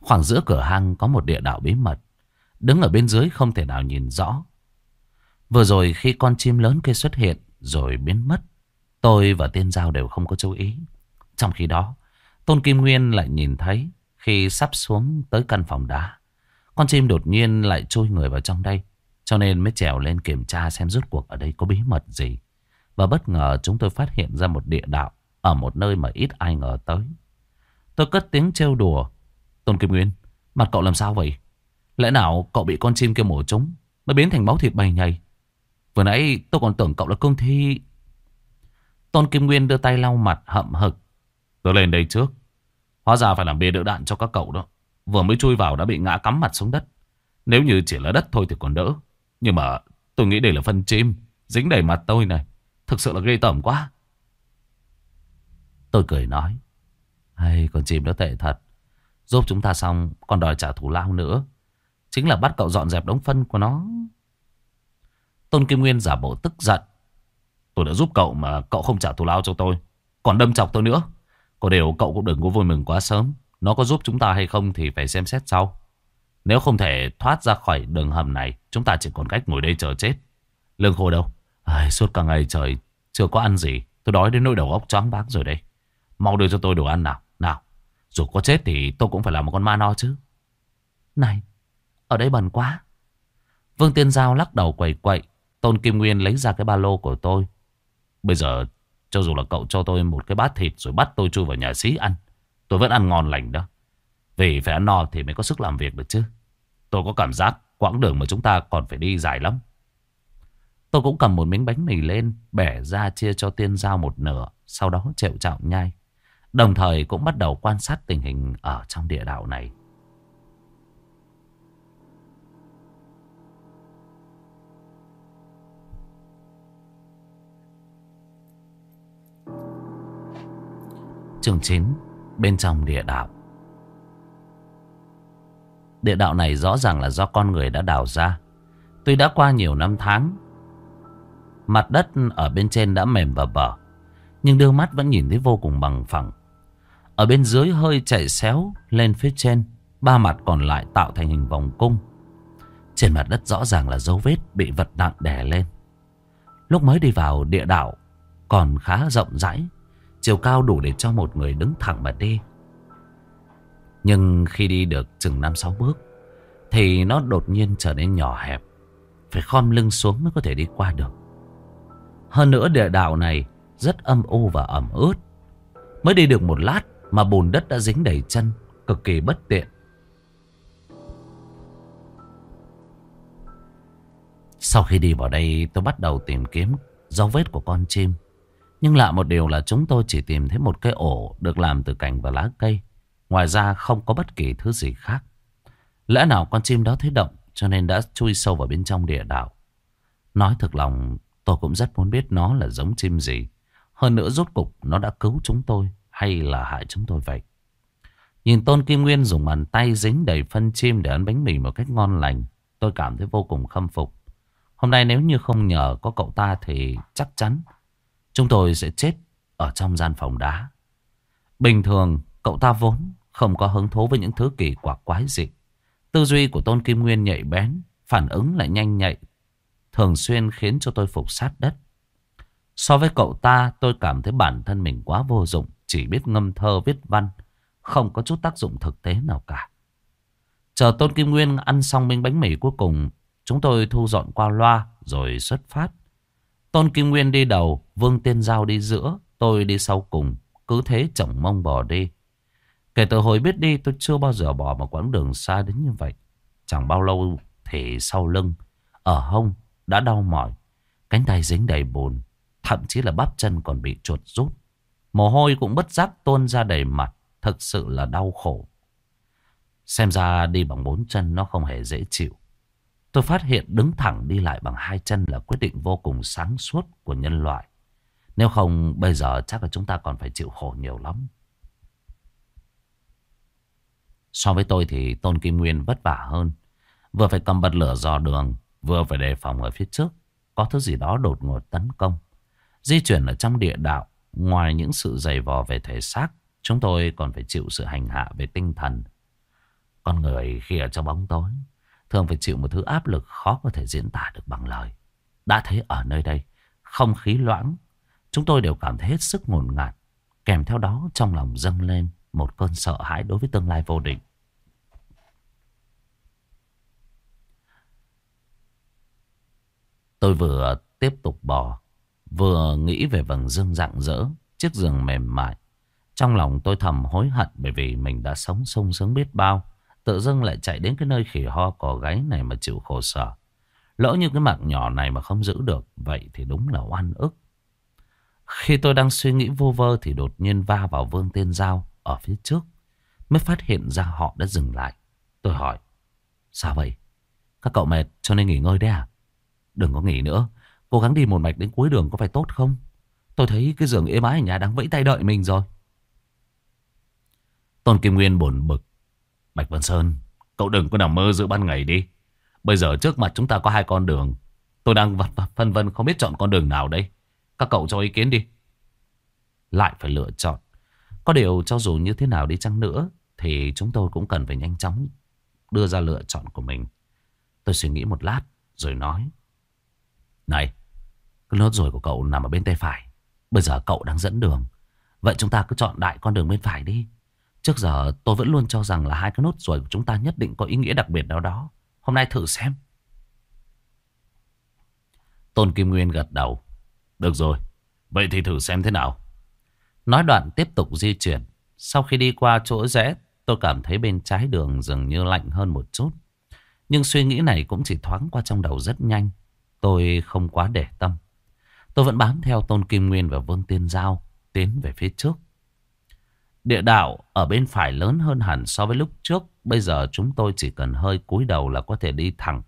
khoảng giữa cửa hang có một địa đạo bí mật. Đứng ở bên dưới không thể nào nhìn rõ. Vừa rồi khi con chim lớn kia xuất hiện rồi biến mất, tôi và tiên giao đều không có chú ý. Trong khi đó, Tôn Kim Nguyên lại nhìn thấy khi sắp xuống tới căn phòng đá. Con chim đột nhiên lại trôi người vào trong đây. Cho nên mới trèo lên kiểm tra xem rốt cuộc ở đây có bí mật gì. Và bất ngờ chúng tôi phát hiện ra một địa đạo ở một nơi mà ít ai ngờ tới. Tôi cất tiếng trêu đùa. Tôn Kim Nguyên, mặt cậu làm sao vậy? Lẽ nào cậu bị con chim kia mổ trúng mới biến thành máu thịt bầy nhầy? Vừa nãy tôi còn tưởng cậu là công thi... Tôn Kim Nguyên đưa tay lau mặt hậm hực. Tôi lên đây trước. Hóa ra phải làm bia đỡ đạn cho các cậu đó. vừa mới chui vào đã bị ngã cắm mặt xuống đất. Nếu như chỉ là đất thôi thì còn đỡ. Nhưng mà tôi nghĩ đây là phân chim. Dính đầy mặt tôi này. Thực sự là ghê tởm quá. Tôi cười nói. Hay, con chim đó tệ thật. Giúp chúng ta xong còn đòi trả thù lao nữa. Chính là bắt cậu dọn dẹp đống phân của nó. Tôn Kim Nguyên giả bộ tức giận. Tôi đã giúp cậu mà cậu không trả thù lao cho tôi. Còn đâm chọc tôi nữa. Có điều cậu cũng đừng có vui mừng quá sớm. Nó có giúp chúng ta hay không thì phải xem xét sau. Nếu không thể thoát ra khỏi đường hầm này, chúng ta chỉ còn cách ngồi đây chờ chết. Lương khô đâu? Ai, suốt cả ngày trời chưa có ăn gì. Tôi đói đến nỗi đầu óc choáng váng rồi đây. Mau đưa cho tôi đồ ăn nào. Nào, dù có chết thì tôi cũng phải là một con ma no chứ. Này, ở đây bẩn quá. Vương Tiên Giao lắc đầu quẩy quậy. Tôn Kim Nguyên lấy ra cái ba lô của tôi. Bây giờ, cho dù là cậu cho tôi một cái bát thịt rồi bắt tôi chui vào nhà xí ăn. Tôi vẫn ăn ngon lành đó. Vì phải ăn no thì mới có sức làm việc được chứ. Tôi có cảm giác quãng đường mà chúng ta còn phải đi dài lắm. Tôi cũng cầm một miếng bánh mì lên, bẻ ra chia cho tiên giao một nửa, sau đó trệu trọng nhai. Đồng thời cũng bắt đầu quan sát tình hình ở trong địa đạo này. Chương 9 Bên trong địa đạo. Địa đạo này rõ ràng là do con người đã đào ra. Tuy đã qua nhiều năm tháng, Mặt đất ở bên trên đã mềm và bở, Nhưng đưa mắt vẫn nhìn thấy vô cùng bằng phẳng. Ở bên dưới hơi chảy xéo lên phía trên, Ba mặt còn lại tạo thành hình vòng cung. Trên mặt đất rõ ràng là dấu vết bị vật nặng đè lên. Lúc mới đi vào địa đạo Còn khá rộng rãi. Chiều cao đủ để cho một người đứng thẳng mà đi Nhưng khi đi được chừng 5-6 bước, Thì nó đột nhiên trở nên nhỏ hẹp, Phải khom lưng xuống mới có thể đi qua được. Hơn nữa địa đạo này rất âm u và ẩm ướt. Mới đi được một lát mà bùn đất đã dính đầy chân, Cực kỳ bất tiện. Sau khi đi vào đây, tôi bắt đầu tìm kiếm dấu vết của con chim nhưng lạ một điều là chúng tôi chỉ tìm thấy một cái ổ được làm từ cành và lá cây. Ngoài ra không có bất kỳ thứ gì khác. Lẽ nào con chim đó thấy động, cho nên đã chui sâu vào bên trong địa đạo. Nói thực lòng, tôi cũng rất muốn biết nó là giống chim gì. Hơn nữa rốt cục nó đã cứu chúng tôi, hay là hại chúng tôi vậy. Nhìn Tôn Kim Nguyên dùng bàn tay dính đầy phân chim để ăn bánh mì một cách ngon lành. Tôi cảm thấy vô cùng khâm phục. Hôm nay nếu như không nhờ có cậu ta thì chắc chắn Chúng tôi sẽ chết ở trong gian phòng đá. Bình thường, cậu ta vốn không có hứng thú với những thứ kỳ quặc quái dị. Tư duy của Tôn Kim Nguyên nhạy bén, phản ứng lại nhanh nhạy, thường xuyên khiến cho tôi phục sát đất. So với cậu ta, tôi cảm thấy bản thân mình quá vô dụng, chỉ biết ngâm thơ viết văn, không có chút tác dụng thực tế nào cả. Chờ Tôn Kim Nguyên ăn xong miếng bánh mì cuối cùng, chúng tôi thu dọn qua loa rồi xuất phát. Tôn Kim Nguyên đi đầu, Vương Tiên Giao đi giữa, tôi đi sau cùng, cứ thế chồng mông bỏ đi. Kể từ hồi biết đi tôi chưa bao giờ bỏ một quãng đường xa đến như vậy. Chẳng bao lâu thì sau lưng, ở hông đã đau mỏi, cánh tay dính đầy bùn, thậm chí là bắp chân còn bị chuột rút. Mồ hôi cũng bất giác tuôn ra đầy mặt, thực sự là đau khổ. Xem ra đi bằng bốn chân nó không hề dễ chịu. Tôi phát hiện đứng thẳng đi lại bằng hai chân là quyết định vô cùng sáng suốt của nhân loại. Nếu không bây giờ chắc là chúng ta còn phải chịu khổ nhiều lắm. So với tôi thì Tôn Kim Nguyên vất vả hơn. Vừa phải cầm bật lửa dò đường, vừa phải đề phòng ở phía trước. Có thứ gì đó đột ngột tấn công. Di chuyển ở trong địa đạo, ngoài những sự dày vò về thể xác, chúng tôi còn phải chịu sự hành hạ về tinh thần. Con người khi ở trong bóng tối thường phải chịu một thứ áp lực khó có thể diễn tả được bằng lời. Đã thấy ở nơi đây, không khí loãng, chúng tôi đều cảm thấy hết sức ngột ngạt. Kèm theo đó trong lòng dâng lên một cơn sợ hãi đối với tương lai vô định. Tôi vừa tiếp tục bò, vừa nghĩ về vầng dương rạng rỡ, chiếc giường mềm mại. Trong lòng tôi thầm hối hận bởi vì mình đã sống sung sướng biết bao. Tự dưng lại chạy đến cái nơi khỉ ho cò gáy này mà chịu khổ sở. Lỡ như cái mạng nhỏ này mà không giữ được, vậy thì đúng là oan ức. Khi tôi đang suy nghĩ vô vơ thì đột nhiên va vào vương tiên giao ở phía trước. Mới phát hiện ra họ đã dừng lại. Tôi hỏi. Sao vậy? Các cậu mệt cho nên nghỉ ngơi đấy à? Đừng có nghỉ nữa. Cố gắng đi một mạch đến cuối đường có phải tốt không? Tôi thấy cái giường êm ái ở nhà đang vẫy tay đợi mình rồi. Tôn Kim Nguyên buồn bực. Bạch Vân Sơn, cậu đừng có nằm mơ giữa ban ngày đi. Bây giờ trước mặt chúng ta có hai con đường. Tôi đang vật vật phân vân không biết chọn con đường nào đây. Các cậu cho ý kiến đi. Lại phải lựa chọn. Có điều cho dù như thế nào đi chăng nữa thì chúng tôi cũng cần phải nhanh chóng đưa ra lựa chọn của mình. Tôi suy nghĩ một lát rồi nói. Này, cái nốt ruồi của cậu nằm ở bên tay phải. Bây giờ cậu đang dẫn đường. Vậy chúng ta cứ chọn đại con đường bên phải đi. Trước giờ tôi vẫn luôn cho rằng là hai cái nốt ruồi của chúng ta nhất định có ý nghĩa đặc biệt nào đó. Hôm nay thử xem. Tôn Kim Nguyên gật đầu. Được rồi, vậy thì thử xem thế nào. Nói đoạn tiếp tục di chuyển. Sau khi đi qua chỗ rẽ, tôi cảm thấy bên trái đường dường như lạnh hơn một chút. Nhưng suy nghĩ này cũng chỉ thoáng qua trong đầu rất nhanh. Tôi không quá để tâm. Tôi vẫn bám theo Tôn Kim Nguyên và Vương Tiên Giao tiến về phía trước. Địa đạo ở bên phải lớn hơn hẳn so với lúc trước. Bây giờ chúng tôi chỉ cần hơi cúi đầu là có thể đi thẳng.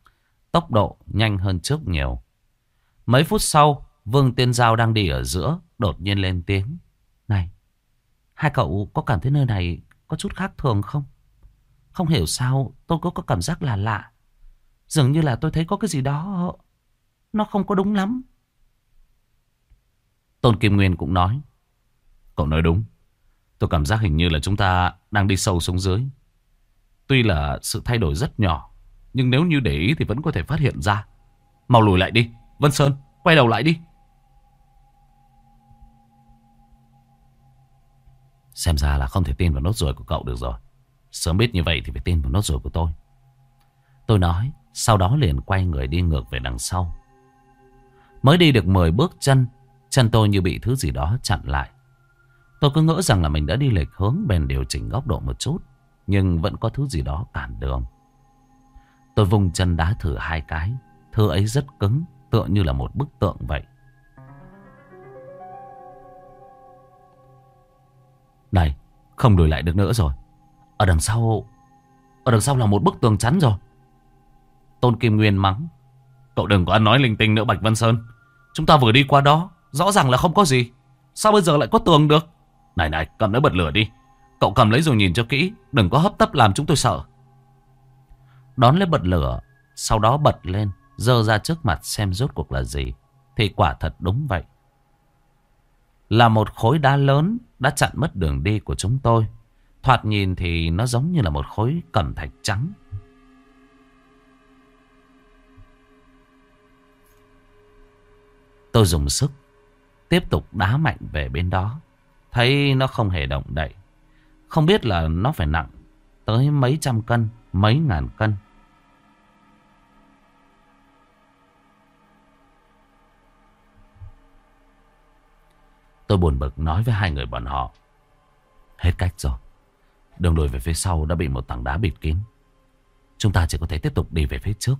Tốc độ nhanh hơn trước nhiều. Mấy phút sau, Vương Tiên Giao đang đi ở giữa, đột nhiên lên tiếng. Này, hai cậu có cảm thấy nơi này có chút khác thường không? Không hiểu sao tôi có, có cảm giác là lạ. Dường như là tôi thấy có cái gì đó nó không có đúng lắm. Tôn Kim Nguyên cũng nói. Cậu nói đúng. Tôi cảm giác hình như là chúng ta đang đi sâu xuống dưới. Tuy là sự thay đổi rất nhỏ. Nhưng nếu như để ý thì vẫn có thể phát hiện ra. Mau lùi lại đi. Vân Sơn, quay đầu lại đi. Xem ra là không thể tin vào nốt ruồi của cậu được rồi. Sớm biết như vậy thì phải tin vào nốt ruồi của tôi. Tôi nói, sau đó liền quay người đi ngược về đằng sau. Mới đi được 10 bước chân, chân tôi như bị thứ gì đó chặn lại. Tôi cứ ngỡ rằng là mình đã đi lệch hướng bèn điều chỉnh góc độ một chút, nhưng vẫn có thứ gì đó cản đường. Tôi vùng chân đá thử hai cái, thứ ấy rất cứng, tựa như là một bức tượng vậy. Này, không lùi lại được nữa rồi. Ở đằng sau, ở đằng sau là một bức tường chắn rồi. Tôn Kim Nguyên mắng. Cậu đừng có ăn nói linh tinh nữa Bạch Văn Sơn. Chúng ta vừa đi qua đó, rõ ràng là không có gì. Sao bây giờ lại có tường được? Này này, cầm lấy bật lửa đi. Cậu cầm lấy rồi nhìn cho kỹ, đừng có hấp tấp làm chúng tôi sợ. Đón lấy bật lửa, sau đó bật lên, dơ ra trước mặt xem rốt cuộc là gì. Thì quả thật đúng vậy. Là một khối đá lớn đã chặn mất đường đi của chúng tôi. Thoạt nhìn thì nó giống như là một khối cẩm thạch trắng. Tôi dùng sức Tiếp tục đá mạnh về bên đó Thấy nó không hề động đậy. Không biết là nó phải nặng Tới mấy trăm cân, Mấy ngàn cân. Tôi buồn bực nói với hai người bọn họ. Hết cách rồi. Đường lùi về phía sau đã bị một tảng đá bịt kín. Chúng ta chỉ có thể tiếp tục đi về phía trước.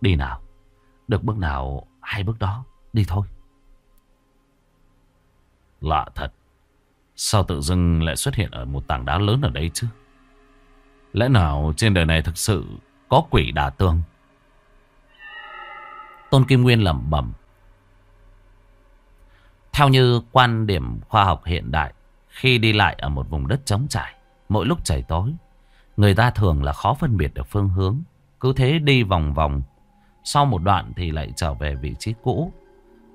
Đi nào. Được bước nào hay bước đó. Đi thôi. Lạ thật. Sao tự dưng lại xuất hiện ở một tảng đá lớn ở đây chứ? Lẽ nào trên đời này thực sự có quỷ đả tường? Tôn Kim Nguyên lẩm bẩm. Theo như quan điểm khoa học hiện đại, khi đi lại ở một vùng đất trống trải, mỗi lúc trời tối, người ta thường là khó phân biệt được phương hướng. Cứ thế đi vòng vòng, sau một đoạn thì lại trở về vị trí cũ.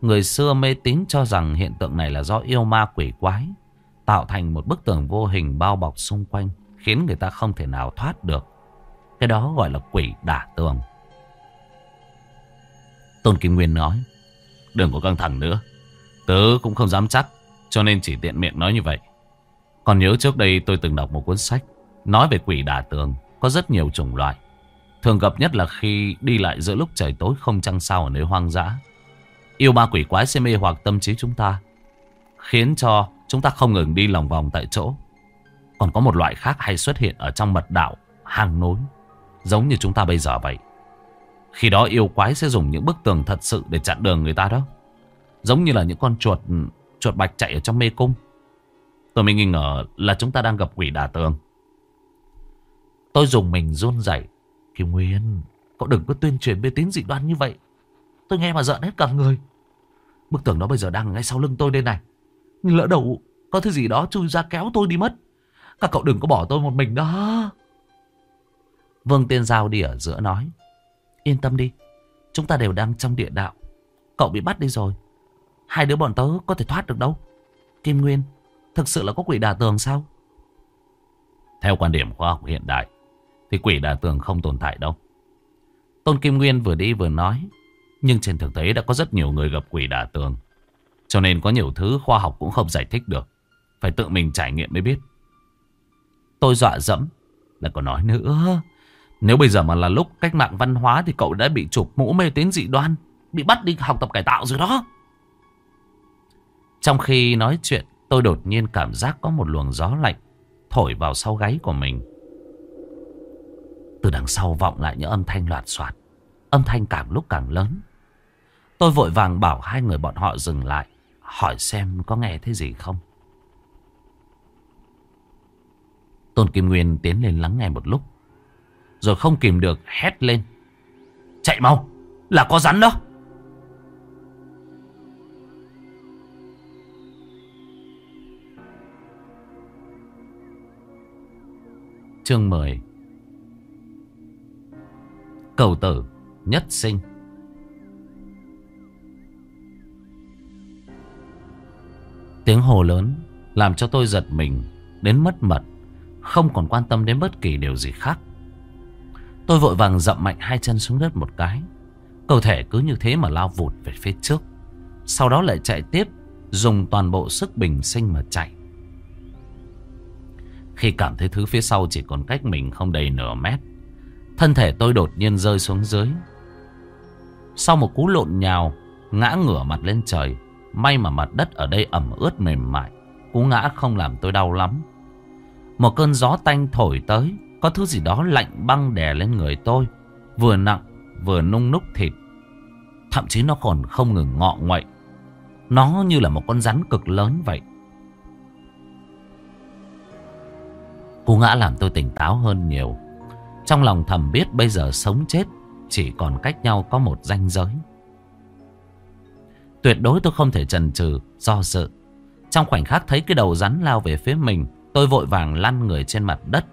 Người xưa mê tín cho rằng hiện tượng này là do yêu ma quỷ quái Tạo thành một bức tường vô hình bao bọc xung quanh, Khiến người ta không thể nào thoát được. Cái đó gọi là quỷ đả tường. Tôn Kim Nguyên nói, Đừng có căng thẳng nữa. Tớ cũng không dám chắc, Cho nên chỉ tiện miệng nói như vậy. Còn nhớ trước đây tôi từng đọc một cuốn sách Nói về quỷ đả tường, Có rất nhiều chủng loại. Thường gặp nhất là khi đi lại giữa lúc trời tối không trăng sao ở nơi hoang dã. Yêu ma quỷ quái sẽ mê hoặc tâm trí chúng ta, Khiến cho chúng ta không ngừng đi lòng vòng tại chỗ Còn có một loại khác hay xuất hiện ở trong mật đạo Hàng nối Giống như chúng ta bây giờ vậy Khi đó yêu quái sẽ dùng những bức tường thật sự để chặn đường người ta đó Giống như là những con chuột Chuột bạch chạy ở trong mê cung Tôi mới nghi ngờ là chúng ta đang gặp quỷ đà tường Tôi dùng mình run rẩy. Kiều Nguyên, cậu đừng có tuyên truyền mê tín dị đoan như vậy. Tôi nghe mà giận hết cả người. Bức tường đó bây giờ đang ngay sau lưng tôi đây này. Lỡ đầu có thứ gì đó chui ra kéo tôi đi mất. Các cậu đừng có bỏ tôi một mình đó. Vương Tiên Giao đi ở giữa nói. Yên tâm đi. Chúng ta đều đang trong địa đạo. Cậu bị bắt đi rồi. Hai đứa bọn tớ có thể thoát được đâu. Kim Nguyên, thực sự là có quỷ đà tường sao? Theo quan điểm khoa học hiện đại, thì quỷ đà tường không tồn tại đâu. Tôn Kim Nguyên vừa đi vừa nói. Nhưng trên thực tế đã có rất nhiều người gặp quỷ đà tường. Cho nên có nhiều thứ khoa học cũng không giải thích được. Phải tự mình trải nghiệm mới biết. Tôi dọa dẫm. Là còn nói nữa. Nếu bây giờ mà là lúc cách mạng văn hóa thì cậu đã bị chụp mũ mê tín dị đoan. Bị bắt đi học tập cải tạo rồi đó. Trong khi nói chuyện, tôi đột nhiên cảm giác có một luồng gió lạnh thổi vào sau gáy của mình. Từ đằng sau vọng lại những âm thanh loạt soạt. Âm thanh càng lúc càng lớn. Tôi vội vàng bảo hai người bọn họ dừng lại. Hỏi xem có nghe thấy gì không. Tôn Kim Nguyên tiến lên lắng nghe một lúc. Rồi không kìm được hét lên. Chạy mau, là có rắn đó. Chương 10 Cầu tử Nhất sinh Tiếng hồ lớn, Làm cho tôi giật mình, Đến mất mật, Không còn quan tâm đến bất kỳ điều gì khác. Tôi vội vàng dậm mạnh hai chân xuống đất một cái, Cơ thể cứ như thế mà lao vụt về phía trước, Sau đó lại chạy tiếp, Dùng toàn bộ sức bình sinh mà chạy. Khi cảm thấy thứ phía sau chỉ còn cách mình không đầy nửa mét, Thân thể tôi đột nhiên rơi xuống dưới. Sau một cú lộn nhào, Ngã ngửa mặt lên trời May mà mặt đất ở đây ẩm ướt mềm mại, Cú ngã không làm tôi đau lắm. Một cơn gió tanh thổi tới, Có thứ gì đó lạnh băng đè lên người tôi, Vừa nặng, vừa nung núc thịt. Thậm chí nó còn không ngừng ngọ nguậy. Nó như là một con rắn cực lớn vậy. Cú ngã làm tôi tỉnh táo hơn nhiều. Trong lòng thầm biết bây giờ sống chết, Chỉ còn cách nhau có một ranh giới. Tuyệt đối tôi không thể chần chừ Do dự Trong khoảnh khắc thấy cái đầu rắn lao về phía mình Tôi vội vàng lăn người trên mặt đất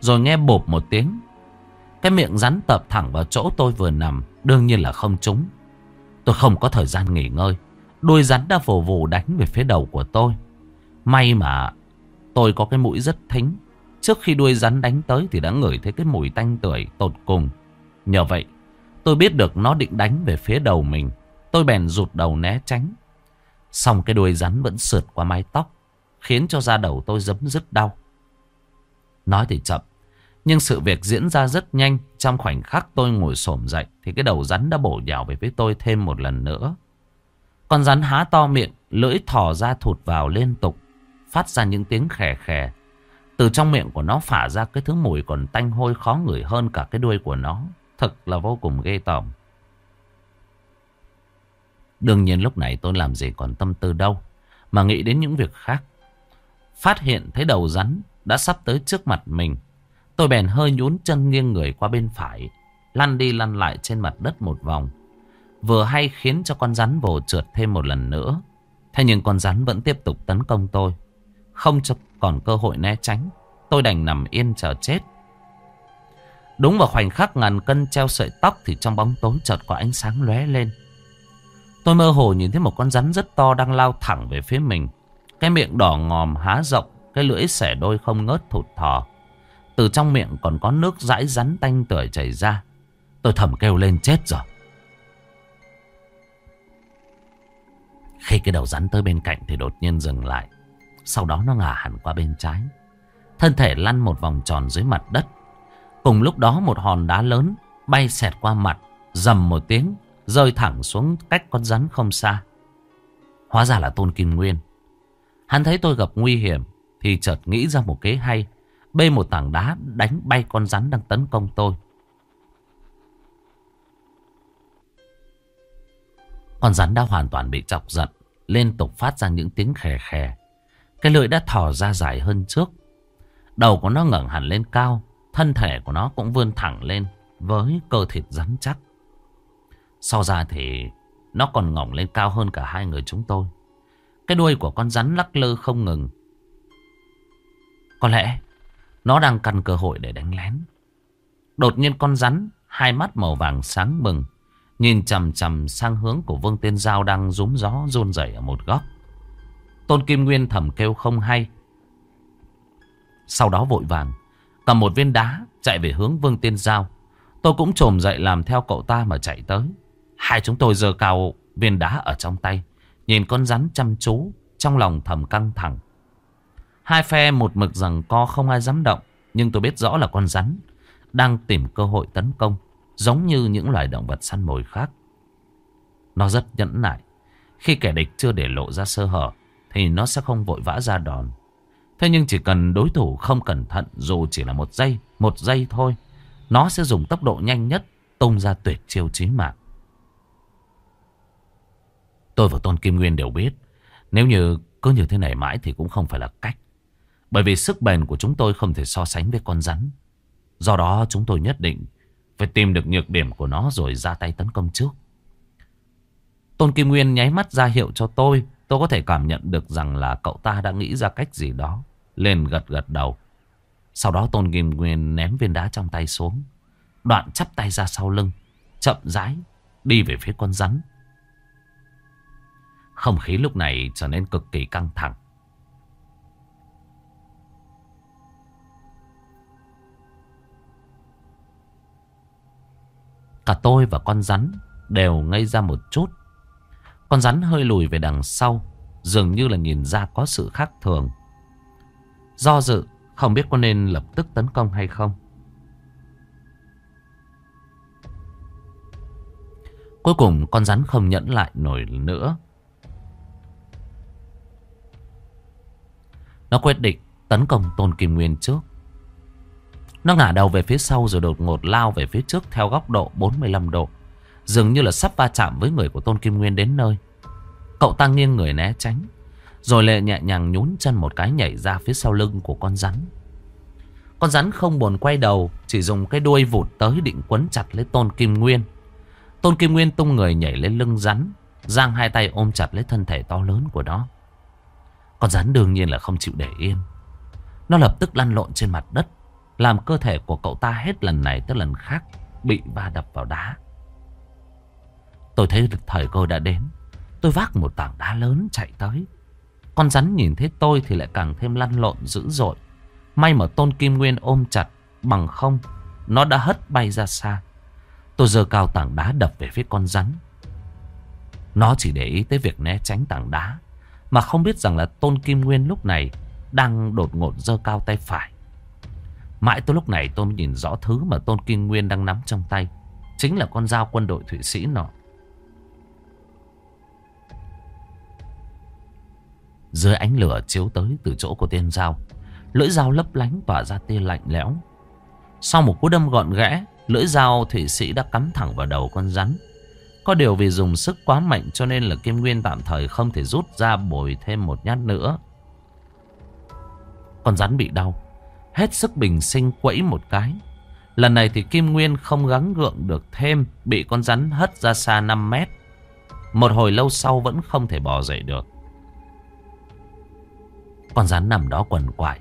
Rồi nghe bộp một tiếng Cái miệng rắn tập thẳng vào chỗ tôi vừa nằm Đương nhiên là không trúng Tôi không có thời gian nghỉ ngơi Đuôi rắn đã vồ vù đánh về phía đầu của tôi May mà tôi có cái mũi rất thính Trước khi đuôi rắn đánh tới thì đã ngửi thấy cái mùi tanh tưởi tột cùng. Nhờ vậy, tôi biết được nó định đánh về phía đầu mình. Tôi bèn rụt đầu né tránh. Xong cái đuôi rắn vẫn sượt qua mái tóc, khiến cho da đầu tôi dấm dứt đau. Nói thì chậm, nhưng sự việc diễn ra rất nhanh. Trong khoảnh khắc tôi ngồi xổm dậy thì cái đầu rắn đã bổ nhào về phía tôi thêm một lần nữa. Con rắn há to miệng, lưỡi thò ra thụt vào liên tục, phát ra những tiếng khè khè. Từ trong miệng của nó phả ra cái thứ mùi còn tanh hôi khó ngửi hơn cả cái đuôi của nó. Thật là vô cùng ghê tởm. Đương nhiên lúc này tôi làm gì còn tâm tư đâu. Mà nghĩ đến những việc khác. Phát hiện thấy đầu rắn đã sắp tới trước mặt mình. Tôi bèn hơi nhún chân nghiêng người qua bên phải. Lăn đi lăn lại trên mặt đất một vòng. Vừa hay khiến cho con rắn vồ trượt thêm một lần nữa. Thế nhưng con rắn vẫn tiếp tục tấn công tôi. Không cho còn cơ hội né tránh. Tôi đành nằm yên chờ chết. Đúng vào khoảnh khắc ngàn cân treo sợi tóc thì trong bóng tối chợt có ánh sáng lóe lên. Tôi mơ hồ nhìn thấy một con rắn rất to đang lao thẳng về phía mình. Cái miệng đỏ ngòm há rộng, cái lưỡi xẻ đôi không ngớt thụt thò. Từ trong miệng còn có nước dãi rắn tanh tưởi chảy ra. Tôi thầm kêu lên chết rồi. Khi cái đầu rắn tới bên cạnh thì đột nhiên dừng lại. Sau đó nó ngả hẳn qua bên trái Thân thể lăn một vòng tròn dưới mặt đất Cùng lúc đó một hòn đá lớn Bay xẹt qua mặt Dầm một tiếng Rơi thẳng xuống cách con rắn không xa Hóa ra là Tôn Kim Nguyên Hắn thấy tôi gặp nguy hiểm Thì chợt nghĩ ra một kế hay Bê một tảng đá đánh bay con rắn đang tấn công tôi Con rắn đã hoàn toàn bị chọc giận, Liên tục phát ra những tiếng khè khè cái lưỡi đã thò ra dài hơn trước. Đầu của nó ngẩng hẳn lên cao. Thân thể của nó cũng vươn thẳng lên với cơ thịt rắn chắc. So ra thì nó còn ngỏng lên cao hơn cả hai người chúng tôi. Cái đuôi của con rắn lắc lư không ngừng. Có lẽ nó đang cần cơ hội để đánh lén. Đột nhiên con rắn, hai mắt màu vàng sáng bừng, nhìn chầm chầm sang hướng của Vương Tiên Giao đang rúm gió rôn rẩy ở một góc. Tôn Kim Nguyên thầm kêu không hay. Sau đó vội vàng, cầm một viên đá chạy về hướng Vương Tiên Giao. Tôi cũng trồm dậy làm theo cậu ta mà chạy tới. Hai chúng tôi giơ cao viên đá ở trong tay. Nhìn con rắn chăm chú, trong lòng thầm căng thẳng. Hai phe một mực rằng co không ai dám động. Nhưng tôi biết rõ là con rắn đang tìm cơ hội tấn công. Giống như những loài động vật săn mồi khác. Nó rất nhẫn nại. Khi kẻ địch chưa để lộ ra sơ hở thì nó sẽ không vội vã ra đòn. Thế nhưng chỉ cần đối thủ không cẩn thận dù chỉ là một giây, một giây thôi, nó sẽ dùng tốc độ nhanh nhất tung ra tuyệt chiêu chí mạng. Tôi và Tôn Kim Nguyên đều biết, nếu như cứ như thế này mãi thì cũng không phải là cách. Bởi vì sức bền của chúng tôi không thể so sánh với con rắn. Do đó chúng tôi nhất định phải tìm được nhược điểm của nó rồi ra tay tấn công trước. Tôn Kim Nguyên nháy mắt ra hiệu cho tôi. Tôi có thể cảm nhận được rằng là cậu ta đã nghĩ ra cách gì đó. Lên gật gật đầu. Sau đó Tôn Kim Nguyên ném viên đá trong tay xuống. Đoạn chắp tay ra sau lưng. Chậm rãi đi về phía con rắn. Không khí lúc này trở nên cực kỳ căng thẳng. Cả tôi và con rắn đều ngây ra một chút. Con rắn hơi lùi về đằng sau, dường như là nhìn ra có sự khác thường. Do dự, không biết có nên lập tức tấn công hay không. Cuối cùng con rắn không nhẫn lại nổi nữa. Nó quyết định tấn công Tôn Kim Nguyên trước. Nó ngả đầu về phía sau rồi đột ngột lao về phía trước theo góc độ 45 độ. Dường như là sắp va chạm với người của Tôn Kim Nguyên đến nơi. Cậu ta nghiêng người né tránh. Rồi lệ nhẹ nhàng nhún chân một cái nhảy ra phía sau lưng của con rắn. Con rắn không buồn quay đầu, chỉ dùng cái đuôi vụt tới định quấn chặt lấy Tôn Kim Nguyên. Tôn Kim Nguyên tung người nhảy lên lưng rắn, giang hai tay ôm chặt lấy thân thể to lớn của nó. Con rắn đương nhiên là không chịu để yên. Nó lập tức lăn lộn trên mặt đất, làm cơ thể của cậu ta hết lần này tới lần khác bị va đập vào đá. Tôi thấy thời cơ đã đến. Tôi vác một tảng đá lớn chạy tới. Con rắn nhìn thấy tôi thì lại càng thêm lăn lộn dữ dội. May mà Tôn Kim Nguyên ôm chặt bằng không. Nó đã hất bay ra xa. Tôi giơ cao tảng đá đập về phía con rắn. Nó chỉ để ý tới việc né tránh tảng đá. Mà không biết rằng là Tôn Kim Nguyên lúc này đang đột ngột giơ cao tay phải. Mãi tới lúc này tôi mới nhìn rõ thứ mà Tôn Kim Nguyên đang nắm trong tay. Chính là con dao quân đội Thụy Sĩ nọ. Dưới ánh lửa chiếu tới từ chỗ của tên dao. Lưỡi dao lấp lánh tỏa ra tia lạnh lẽo. Sau một cú đâm gọn gẽ, lưỡi dao Thụy Sĩ đã cắm thẳng vào đầu con rắn. Có điều vì dùng sức quá mạnh cho nên là Kim Nguyên tạm thời không thể rút ra bồi thêm một nhát nữa. Con rắn bị đau. Hết sức bình sinh quẫy một cái. Lần này thì Kim Nguyên không gắng gượng được thêm. Bị con rắn hất ra xa 5 mét. Một hồi lâu sau vẫn không thể bò dậy được. Con rắn nằm đó quần quại.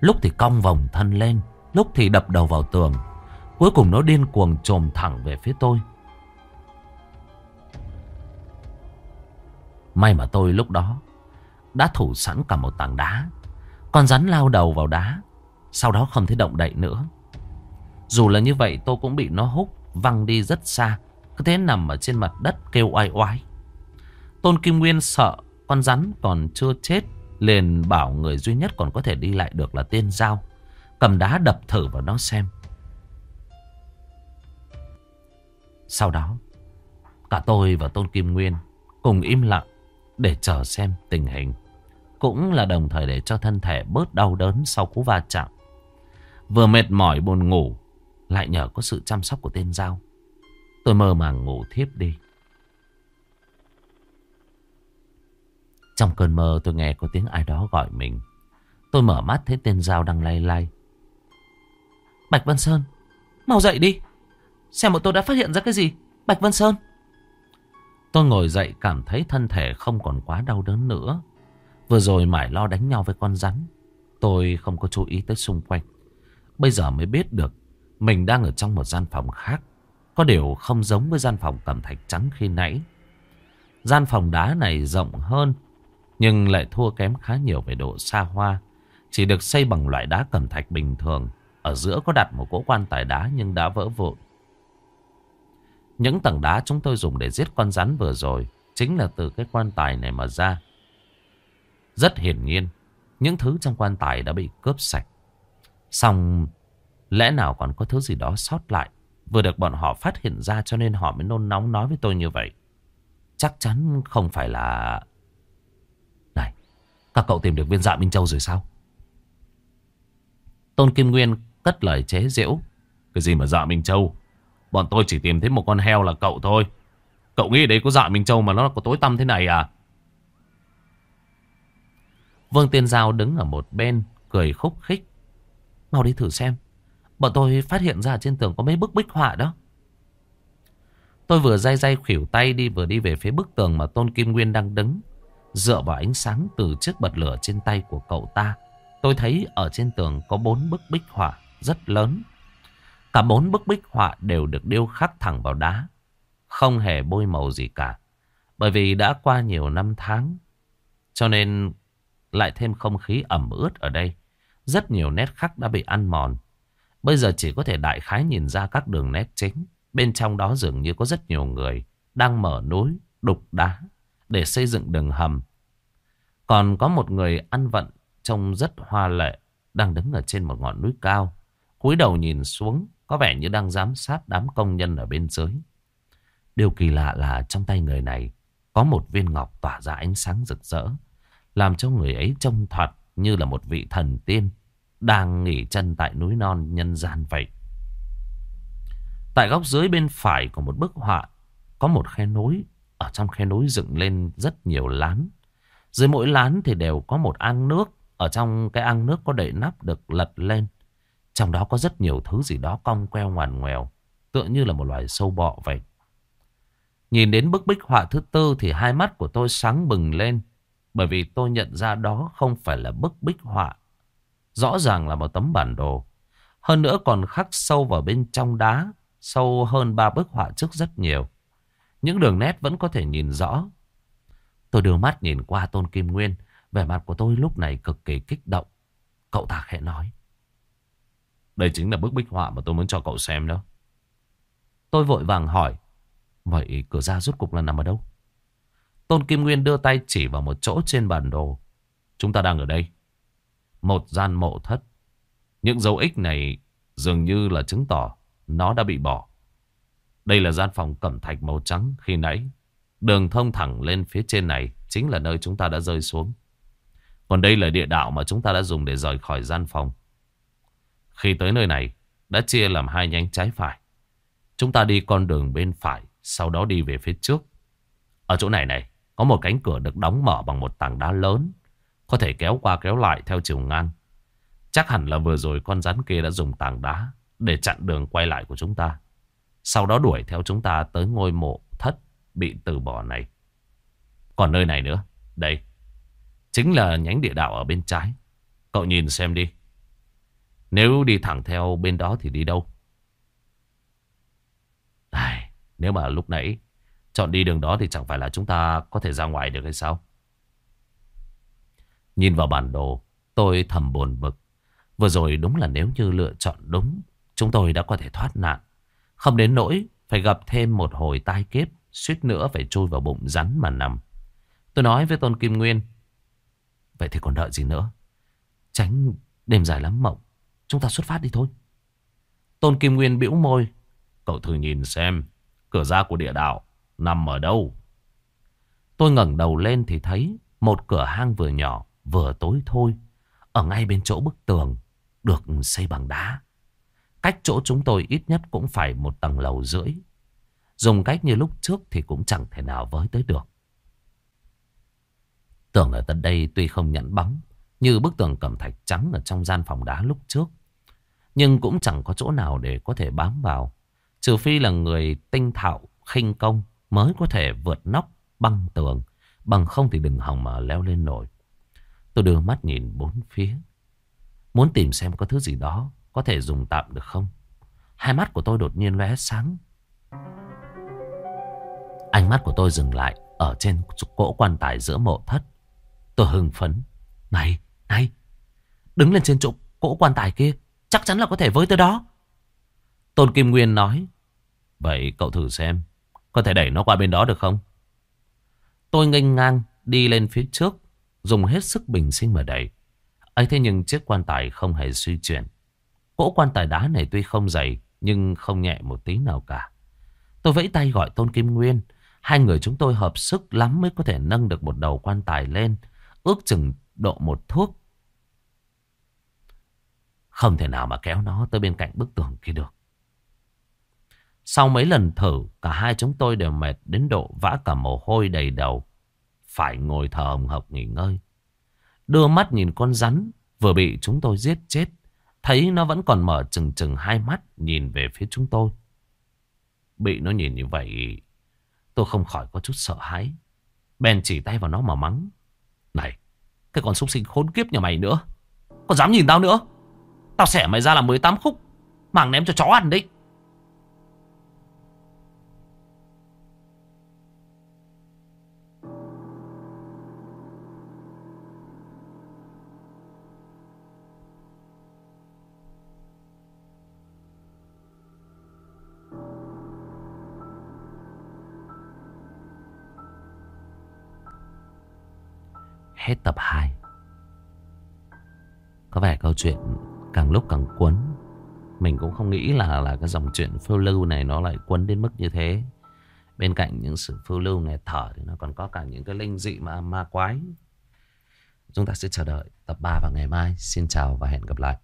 Lúc thì cong vòng thân lên. Lúc thì đập đầu vào tường. Cuối cùng nó điên cuồng trồm thẳng về phía tôi. May mà tôi lúc đó đã thủ sẵn cả một tảng đá. Con rắn lao đầu vào đá. Sau đó không thấy động đậy nữa. Dù là như vậy tôi cũng bị nó hút văng đi rất xa. Cứ thế nằm ở trên mặt đất kêu oai oái. Tôn Kim Nguyên sợ con rắn còn chưa chết. Liền bảo người duy nhất còn có thể đi lại được là tên dao. Cầm đá đập thử vào nó xem. Sau đó, cả tôi và Tôn Kim Nguyên cùng im lặng để chờ xem tình hình. Cũng là đồng thời để cho thân thể bớt đau đớn sau cú va chạm. Vừa mệt mỏi buồn ngủ, lại nhờ có sự chăm sóc của tên giao, Tôi mơ màng ngủ thiếp đi. Trong cơn mơ tôi nghe có tiếng ai đó gọi mình. Tôi mở mắt thấy tên giao đang lay lay. Bạch Vân Sơn Mau dậy đi Xem bọn tôi đã phát hiện ra cái gì Bạch Vân Sơn Tôi ngồi dậy cảm thấy thân thể không còn quá đau đớn nữa. Vừa rồi mải lo đánh nhau với con rắn. Tôi không có chú ý tới xung quanh. Bây giờ mới biết được, Mình đang ở trong một gian phòng khác. Có điều không giống với gian phòng cẩm thạch trắng khi nãy. Gian phòng đá này rộng hơn, Nhưng lại thua kém khá nhiều về độ xa hoa. Chỉ được xây bằng loại đá cẩm thạch bình thường. Ở giữa có đặt một cỗ quan tài đá nhưng đã vỡ vụn. Những tầng đá chúng tôi dùng để giết con rắn vừa rồi Chính là từ cái quan tài này mà ra Rất hiển nhiên Những thứ trong quan tài đã bị cướp sạch Xong Lẽ nào còn có thứ gì đó sót lại Vừa được bọn họ phát hiện ra cho nên họ mới nôn nóng nói với tôi như vậy Chắc chắn không phải là... Này, các cậu tìm được viên dạ Minh Châu rồi sao? Tôn Kim Nguyên cất lời chế giễu. Cái gì mà dạ Minh Châu? Bọn tôi chỉ tìm thấy một con heo là cậu thôi. Cậu nghĩ đấy có dạ Minh Châu mà nó có tối tăm thế này à? Vương Tiên Giao đứng ở một bên, cười khúc khích. Mau đi thử xem. Bọn tôi phát hiện ra trên tường có mấy bức bích họa đó. Tôi vừa day day khỉu tay đi vừa đi về phía bức tường mà Tôn Kim Nguyên đang đứng. Dựa vào ánh sáng từ chiếc bật lửa trên tay của cậu ta. Tôi thấy ở trên tường có bốn bức bích họa rất lớn. Cả bốn bức bích họa đều được điêu khắc thẳng vào đá. Không hề bôi màu gì cả. Bởi vì đã qua nhiều năm tháng. Cho nên lại thêm không khí ẩm ướt ở đây. Rất nhiều nét khắc đã bị ăn mòn. Bây giờ chỉ có thể đại khái nhìn ra các đường nét chính. Bên trong đó dường như có rất nhiều người đang mở núi, đục đá để xây dựng đường hầm. Còn có một người ăn vận trông rất hoa lệ đang đứng ở trên một ngọn núi cao. cúi đầu nhìn xuống có vẻ như đang giám sát đám công nhân ở bên dưới. Điều kỳ lạ là trong tay người này có một viên ngọc tỏa ra ánh sáng rực rỡ. Làm cho người ấy trông thật như là một vị thần tiên đang nghỉ chân tại núi non nhân gian vậy. Tại góc dưới bên phải của một bức họa có một khe núi. Ở trong khe núi dựng lên rất nhiều lán. Dưới mỗi lán thì đều có một ang nước. Ở trong cái ang nước có đậy nắp được lật lên. Trong đó có rất nhiều thứ gì đó cong queo ngoằn ngoèo. Tựa như là một loài sâu bọ vậy. Nhìn đến bức bích họa thứ tư thì hai mắt của tôi sáng bừng lên. Bởi vì tôi nhận ra đó không phải là bức bích họa. Rõ ràng là một tấm bản đồ. Hơn nữa còn khắc sâu vào bên trong đá, Sâu hơn ba bức họa trước rất nhiều. Những đường nét vẫn có thể nhìn rõ. Tôi đưa mắt nhìn qua Tôn Kim Nguyên. Vẻ mặt của tôi lúc này cực kỳ kích động. Cậu ta khẽ nói. Đây chính là bức bích họa mà tôi muốn cho cậu xem đó. Tôi vội vàng hỏi. Vậy cửa ra rút cục là nằm ở đâu? Tôn Kim Nguyên đưa tay chỉ vào một chỗ trên bản đồ. Chúng ta đang ở đây. Một gian mộ thất. Những dấu ích này dường như là chứng tỏ nó đã bị bỏ. Đây là gian phòng cẩm thạch màu trắng khi nãy. Đường thông thẳng lên phía trên này chính là nơi chúng ta đã rơi xuống. Còn đây là địa đạo mà chúng ta đã dùng để rời khỏi gian phòng. Khi tới nơi này, đã chia làm hai nhánh trái phải. Chúng ta đi con đường bên phải, sau đó đi về phía trước. Ở chỗ này này, có một cánh cửa được đóng mở bằng một tảng đá lớn. Có thể kéo qua kéo lại theo chiều ngang. Chắc hẳn là vừa rồi con rắn kia đã dùng tảng đá để chặn đường quay lại của chúng ta. Sau đó đuổi theo chúng ta tới ngôi mộ thất bị từ bỏ này. Còn nơi này nữa, đây, chính là nhánh địa đạo ở bên trái. Cậu nhìn xem đi. Nếu đi thẳng theo bên đó thì đi đâu? Ai, nếu mà lúc nãy chọn đi đường đó thì chẳng phải là chúng ta có thể ra ngoài được hay sao? Nhìn vào bản đồ, tôi thầm buồn bực. Vừa rồi đúng là nếu như lựa chọn đúng Chúng tôi đã có thể thoát nạn. Không đến nỗi phải gặp thêm một hồi tai kiếp, suýt nữa phải chui vào bụng rắn mà nằm. Tôi nói với Tôn Kim Nguyên. Vậy thì còn đợi gì nữa? Tránh đêm dài lắm mộng. Chúng ta xuất phát đi thôi. Tôn Kim Nguyên bĩu môi. Cậu thử nhìn xem, cửa ra của địa đạo nằm ở đâu? Tôi ngẩng đầu lên thì thấy một cửa hang vừa nhỏ vừa tối thôi. Ở ngay bên chỗ bức tường được xây bằng đá. Cách chỗ chúng tôi ít nhất cũng phải một tầng lầu rưỡi. Dùng cách như lúc trước thì cũng chẳng thể nào với tới được. Tưởng ở tận đây tuy không nhẵn bóng như bức tường cẩm thạch trắng ở trong gian phòng đá lúc trước. Nhưng cũng chẳng có chỗ nào để có thể bám vào. Trừ phi là người tinh thạo, khinh công mới có thể vượt nóc, băng tường. Bằng không thì đừng hòng mà leo lên nổi. Tôi đưa mắt nhìn bốn phía. Muốn tìm xem có thứ gì đó có thể dùng tạm được không. Hai mắt của tôi đột nhiên lóe sáng. Ánh mắt của tôi dừng lại ở trên cỗ quan tài giữa mộ thất. Tôi hưng phấn. Này, này, đứng lên trên chỗ cỗ quan tài kia, chắc chắn là có thể với tới đó. Tôn Kim Nguyên nói, vậy cậu thử xem, có thể đẩy nó qua bên đó được không? Tôi nghênh ngang đi lên phía trước, dùng hết sức bình sinh mà đẩy. ấy thế nhưng chiếc quan tài không hề suy chuyển. Cỗ quan tài đá này tuy không dày, nhưng không nhẹ một tí nào cả. Tôi vẫy tay gọi Tôn Kim Nguyên. Hai người chúng tôi hợp sức lắm mới có thể nâng được một đầu quan tài lên. Ước chừng độ một thuốc. Không thể nào mà kéo nó tới bên cạnh bức tường kia được. Sau mấy lần thử, cả hai chúng tôi đều mệt đến độ vã cả mồ hôi đầy đầu. Phải ngồi thờ hồng hộc nghỉ ngơi. Đưa mắt nhìn con rắn vừa bị chúng tôi giết chết. Thấy nó vẫn còn mở chừng chừng hai mắt nhìn về phía chúng tôi. Bị nó nhìn như vậy, tôi không khỏi có chút sợ hãi. Ben chỉ tay vào nó mà mắng. Cái con súc sinh khốn kiếp nhà mày nữa. Còn dám nhìn tao nữa. Tao xẻ mày ra là 18 khúc. Màng ném cho chó ăn đấy. Hết tập 2 Có vẻ câu chuyện càng lúc càng cuốn. Mình cũng không nghĩ là là cái dòng chuyện phiêu lưu này nó lại cuốn đến mức như thế. Bên cạnh những sự phiêu lưu nghẹt thở thì nó còn có cả những cái linh dị mà ma quái. Chúng ta sẽ chờ đợi tập 3 vào ngày mai. Xin chào và hẹn gặp lại.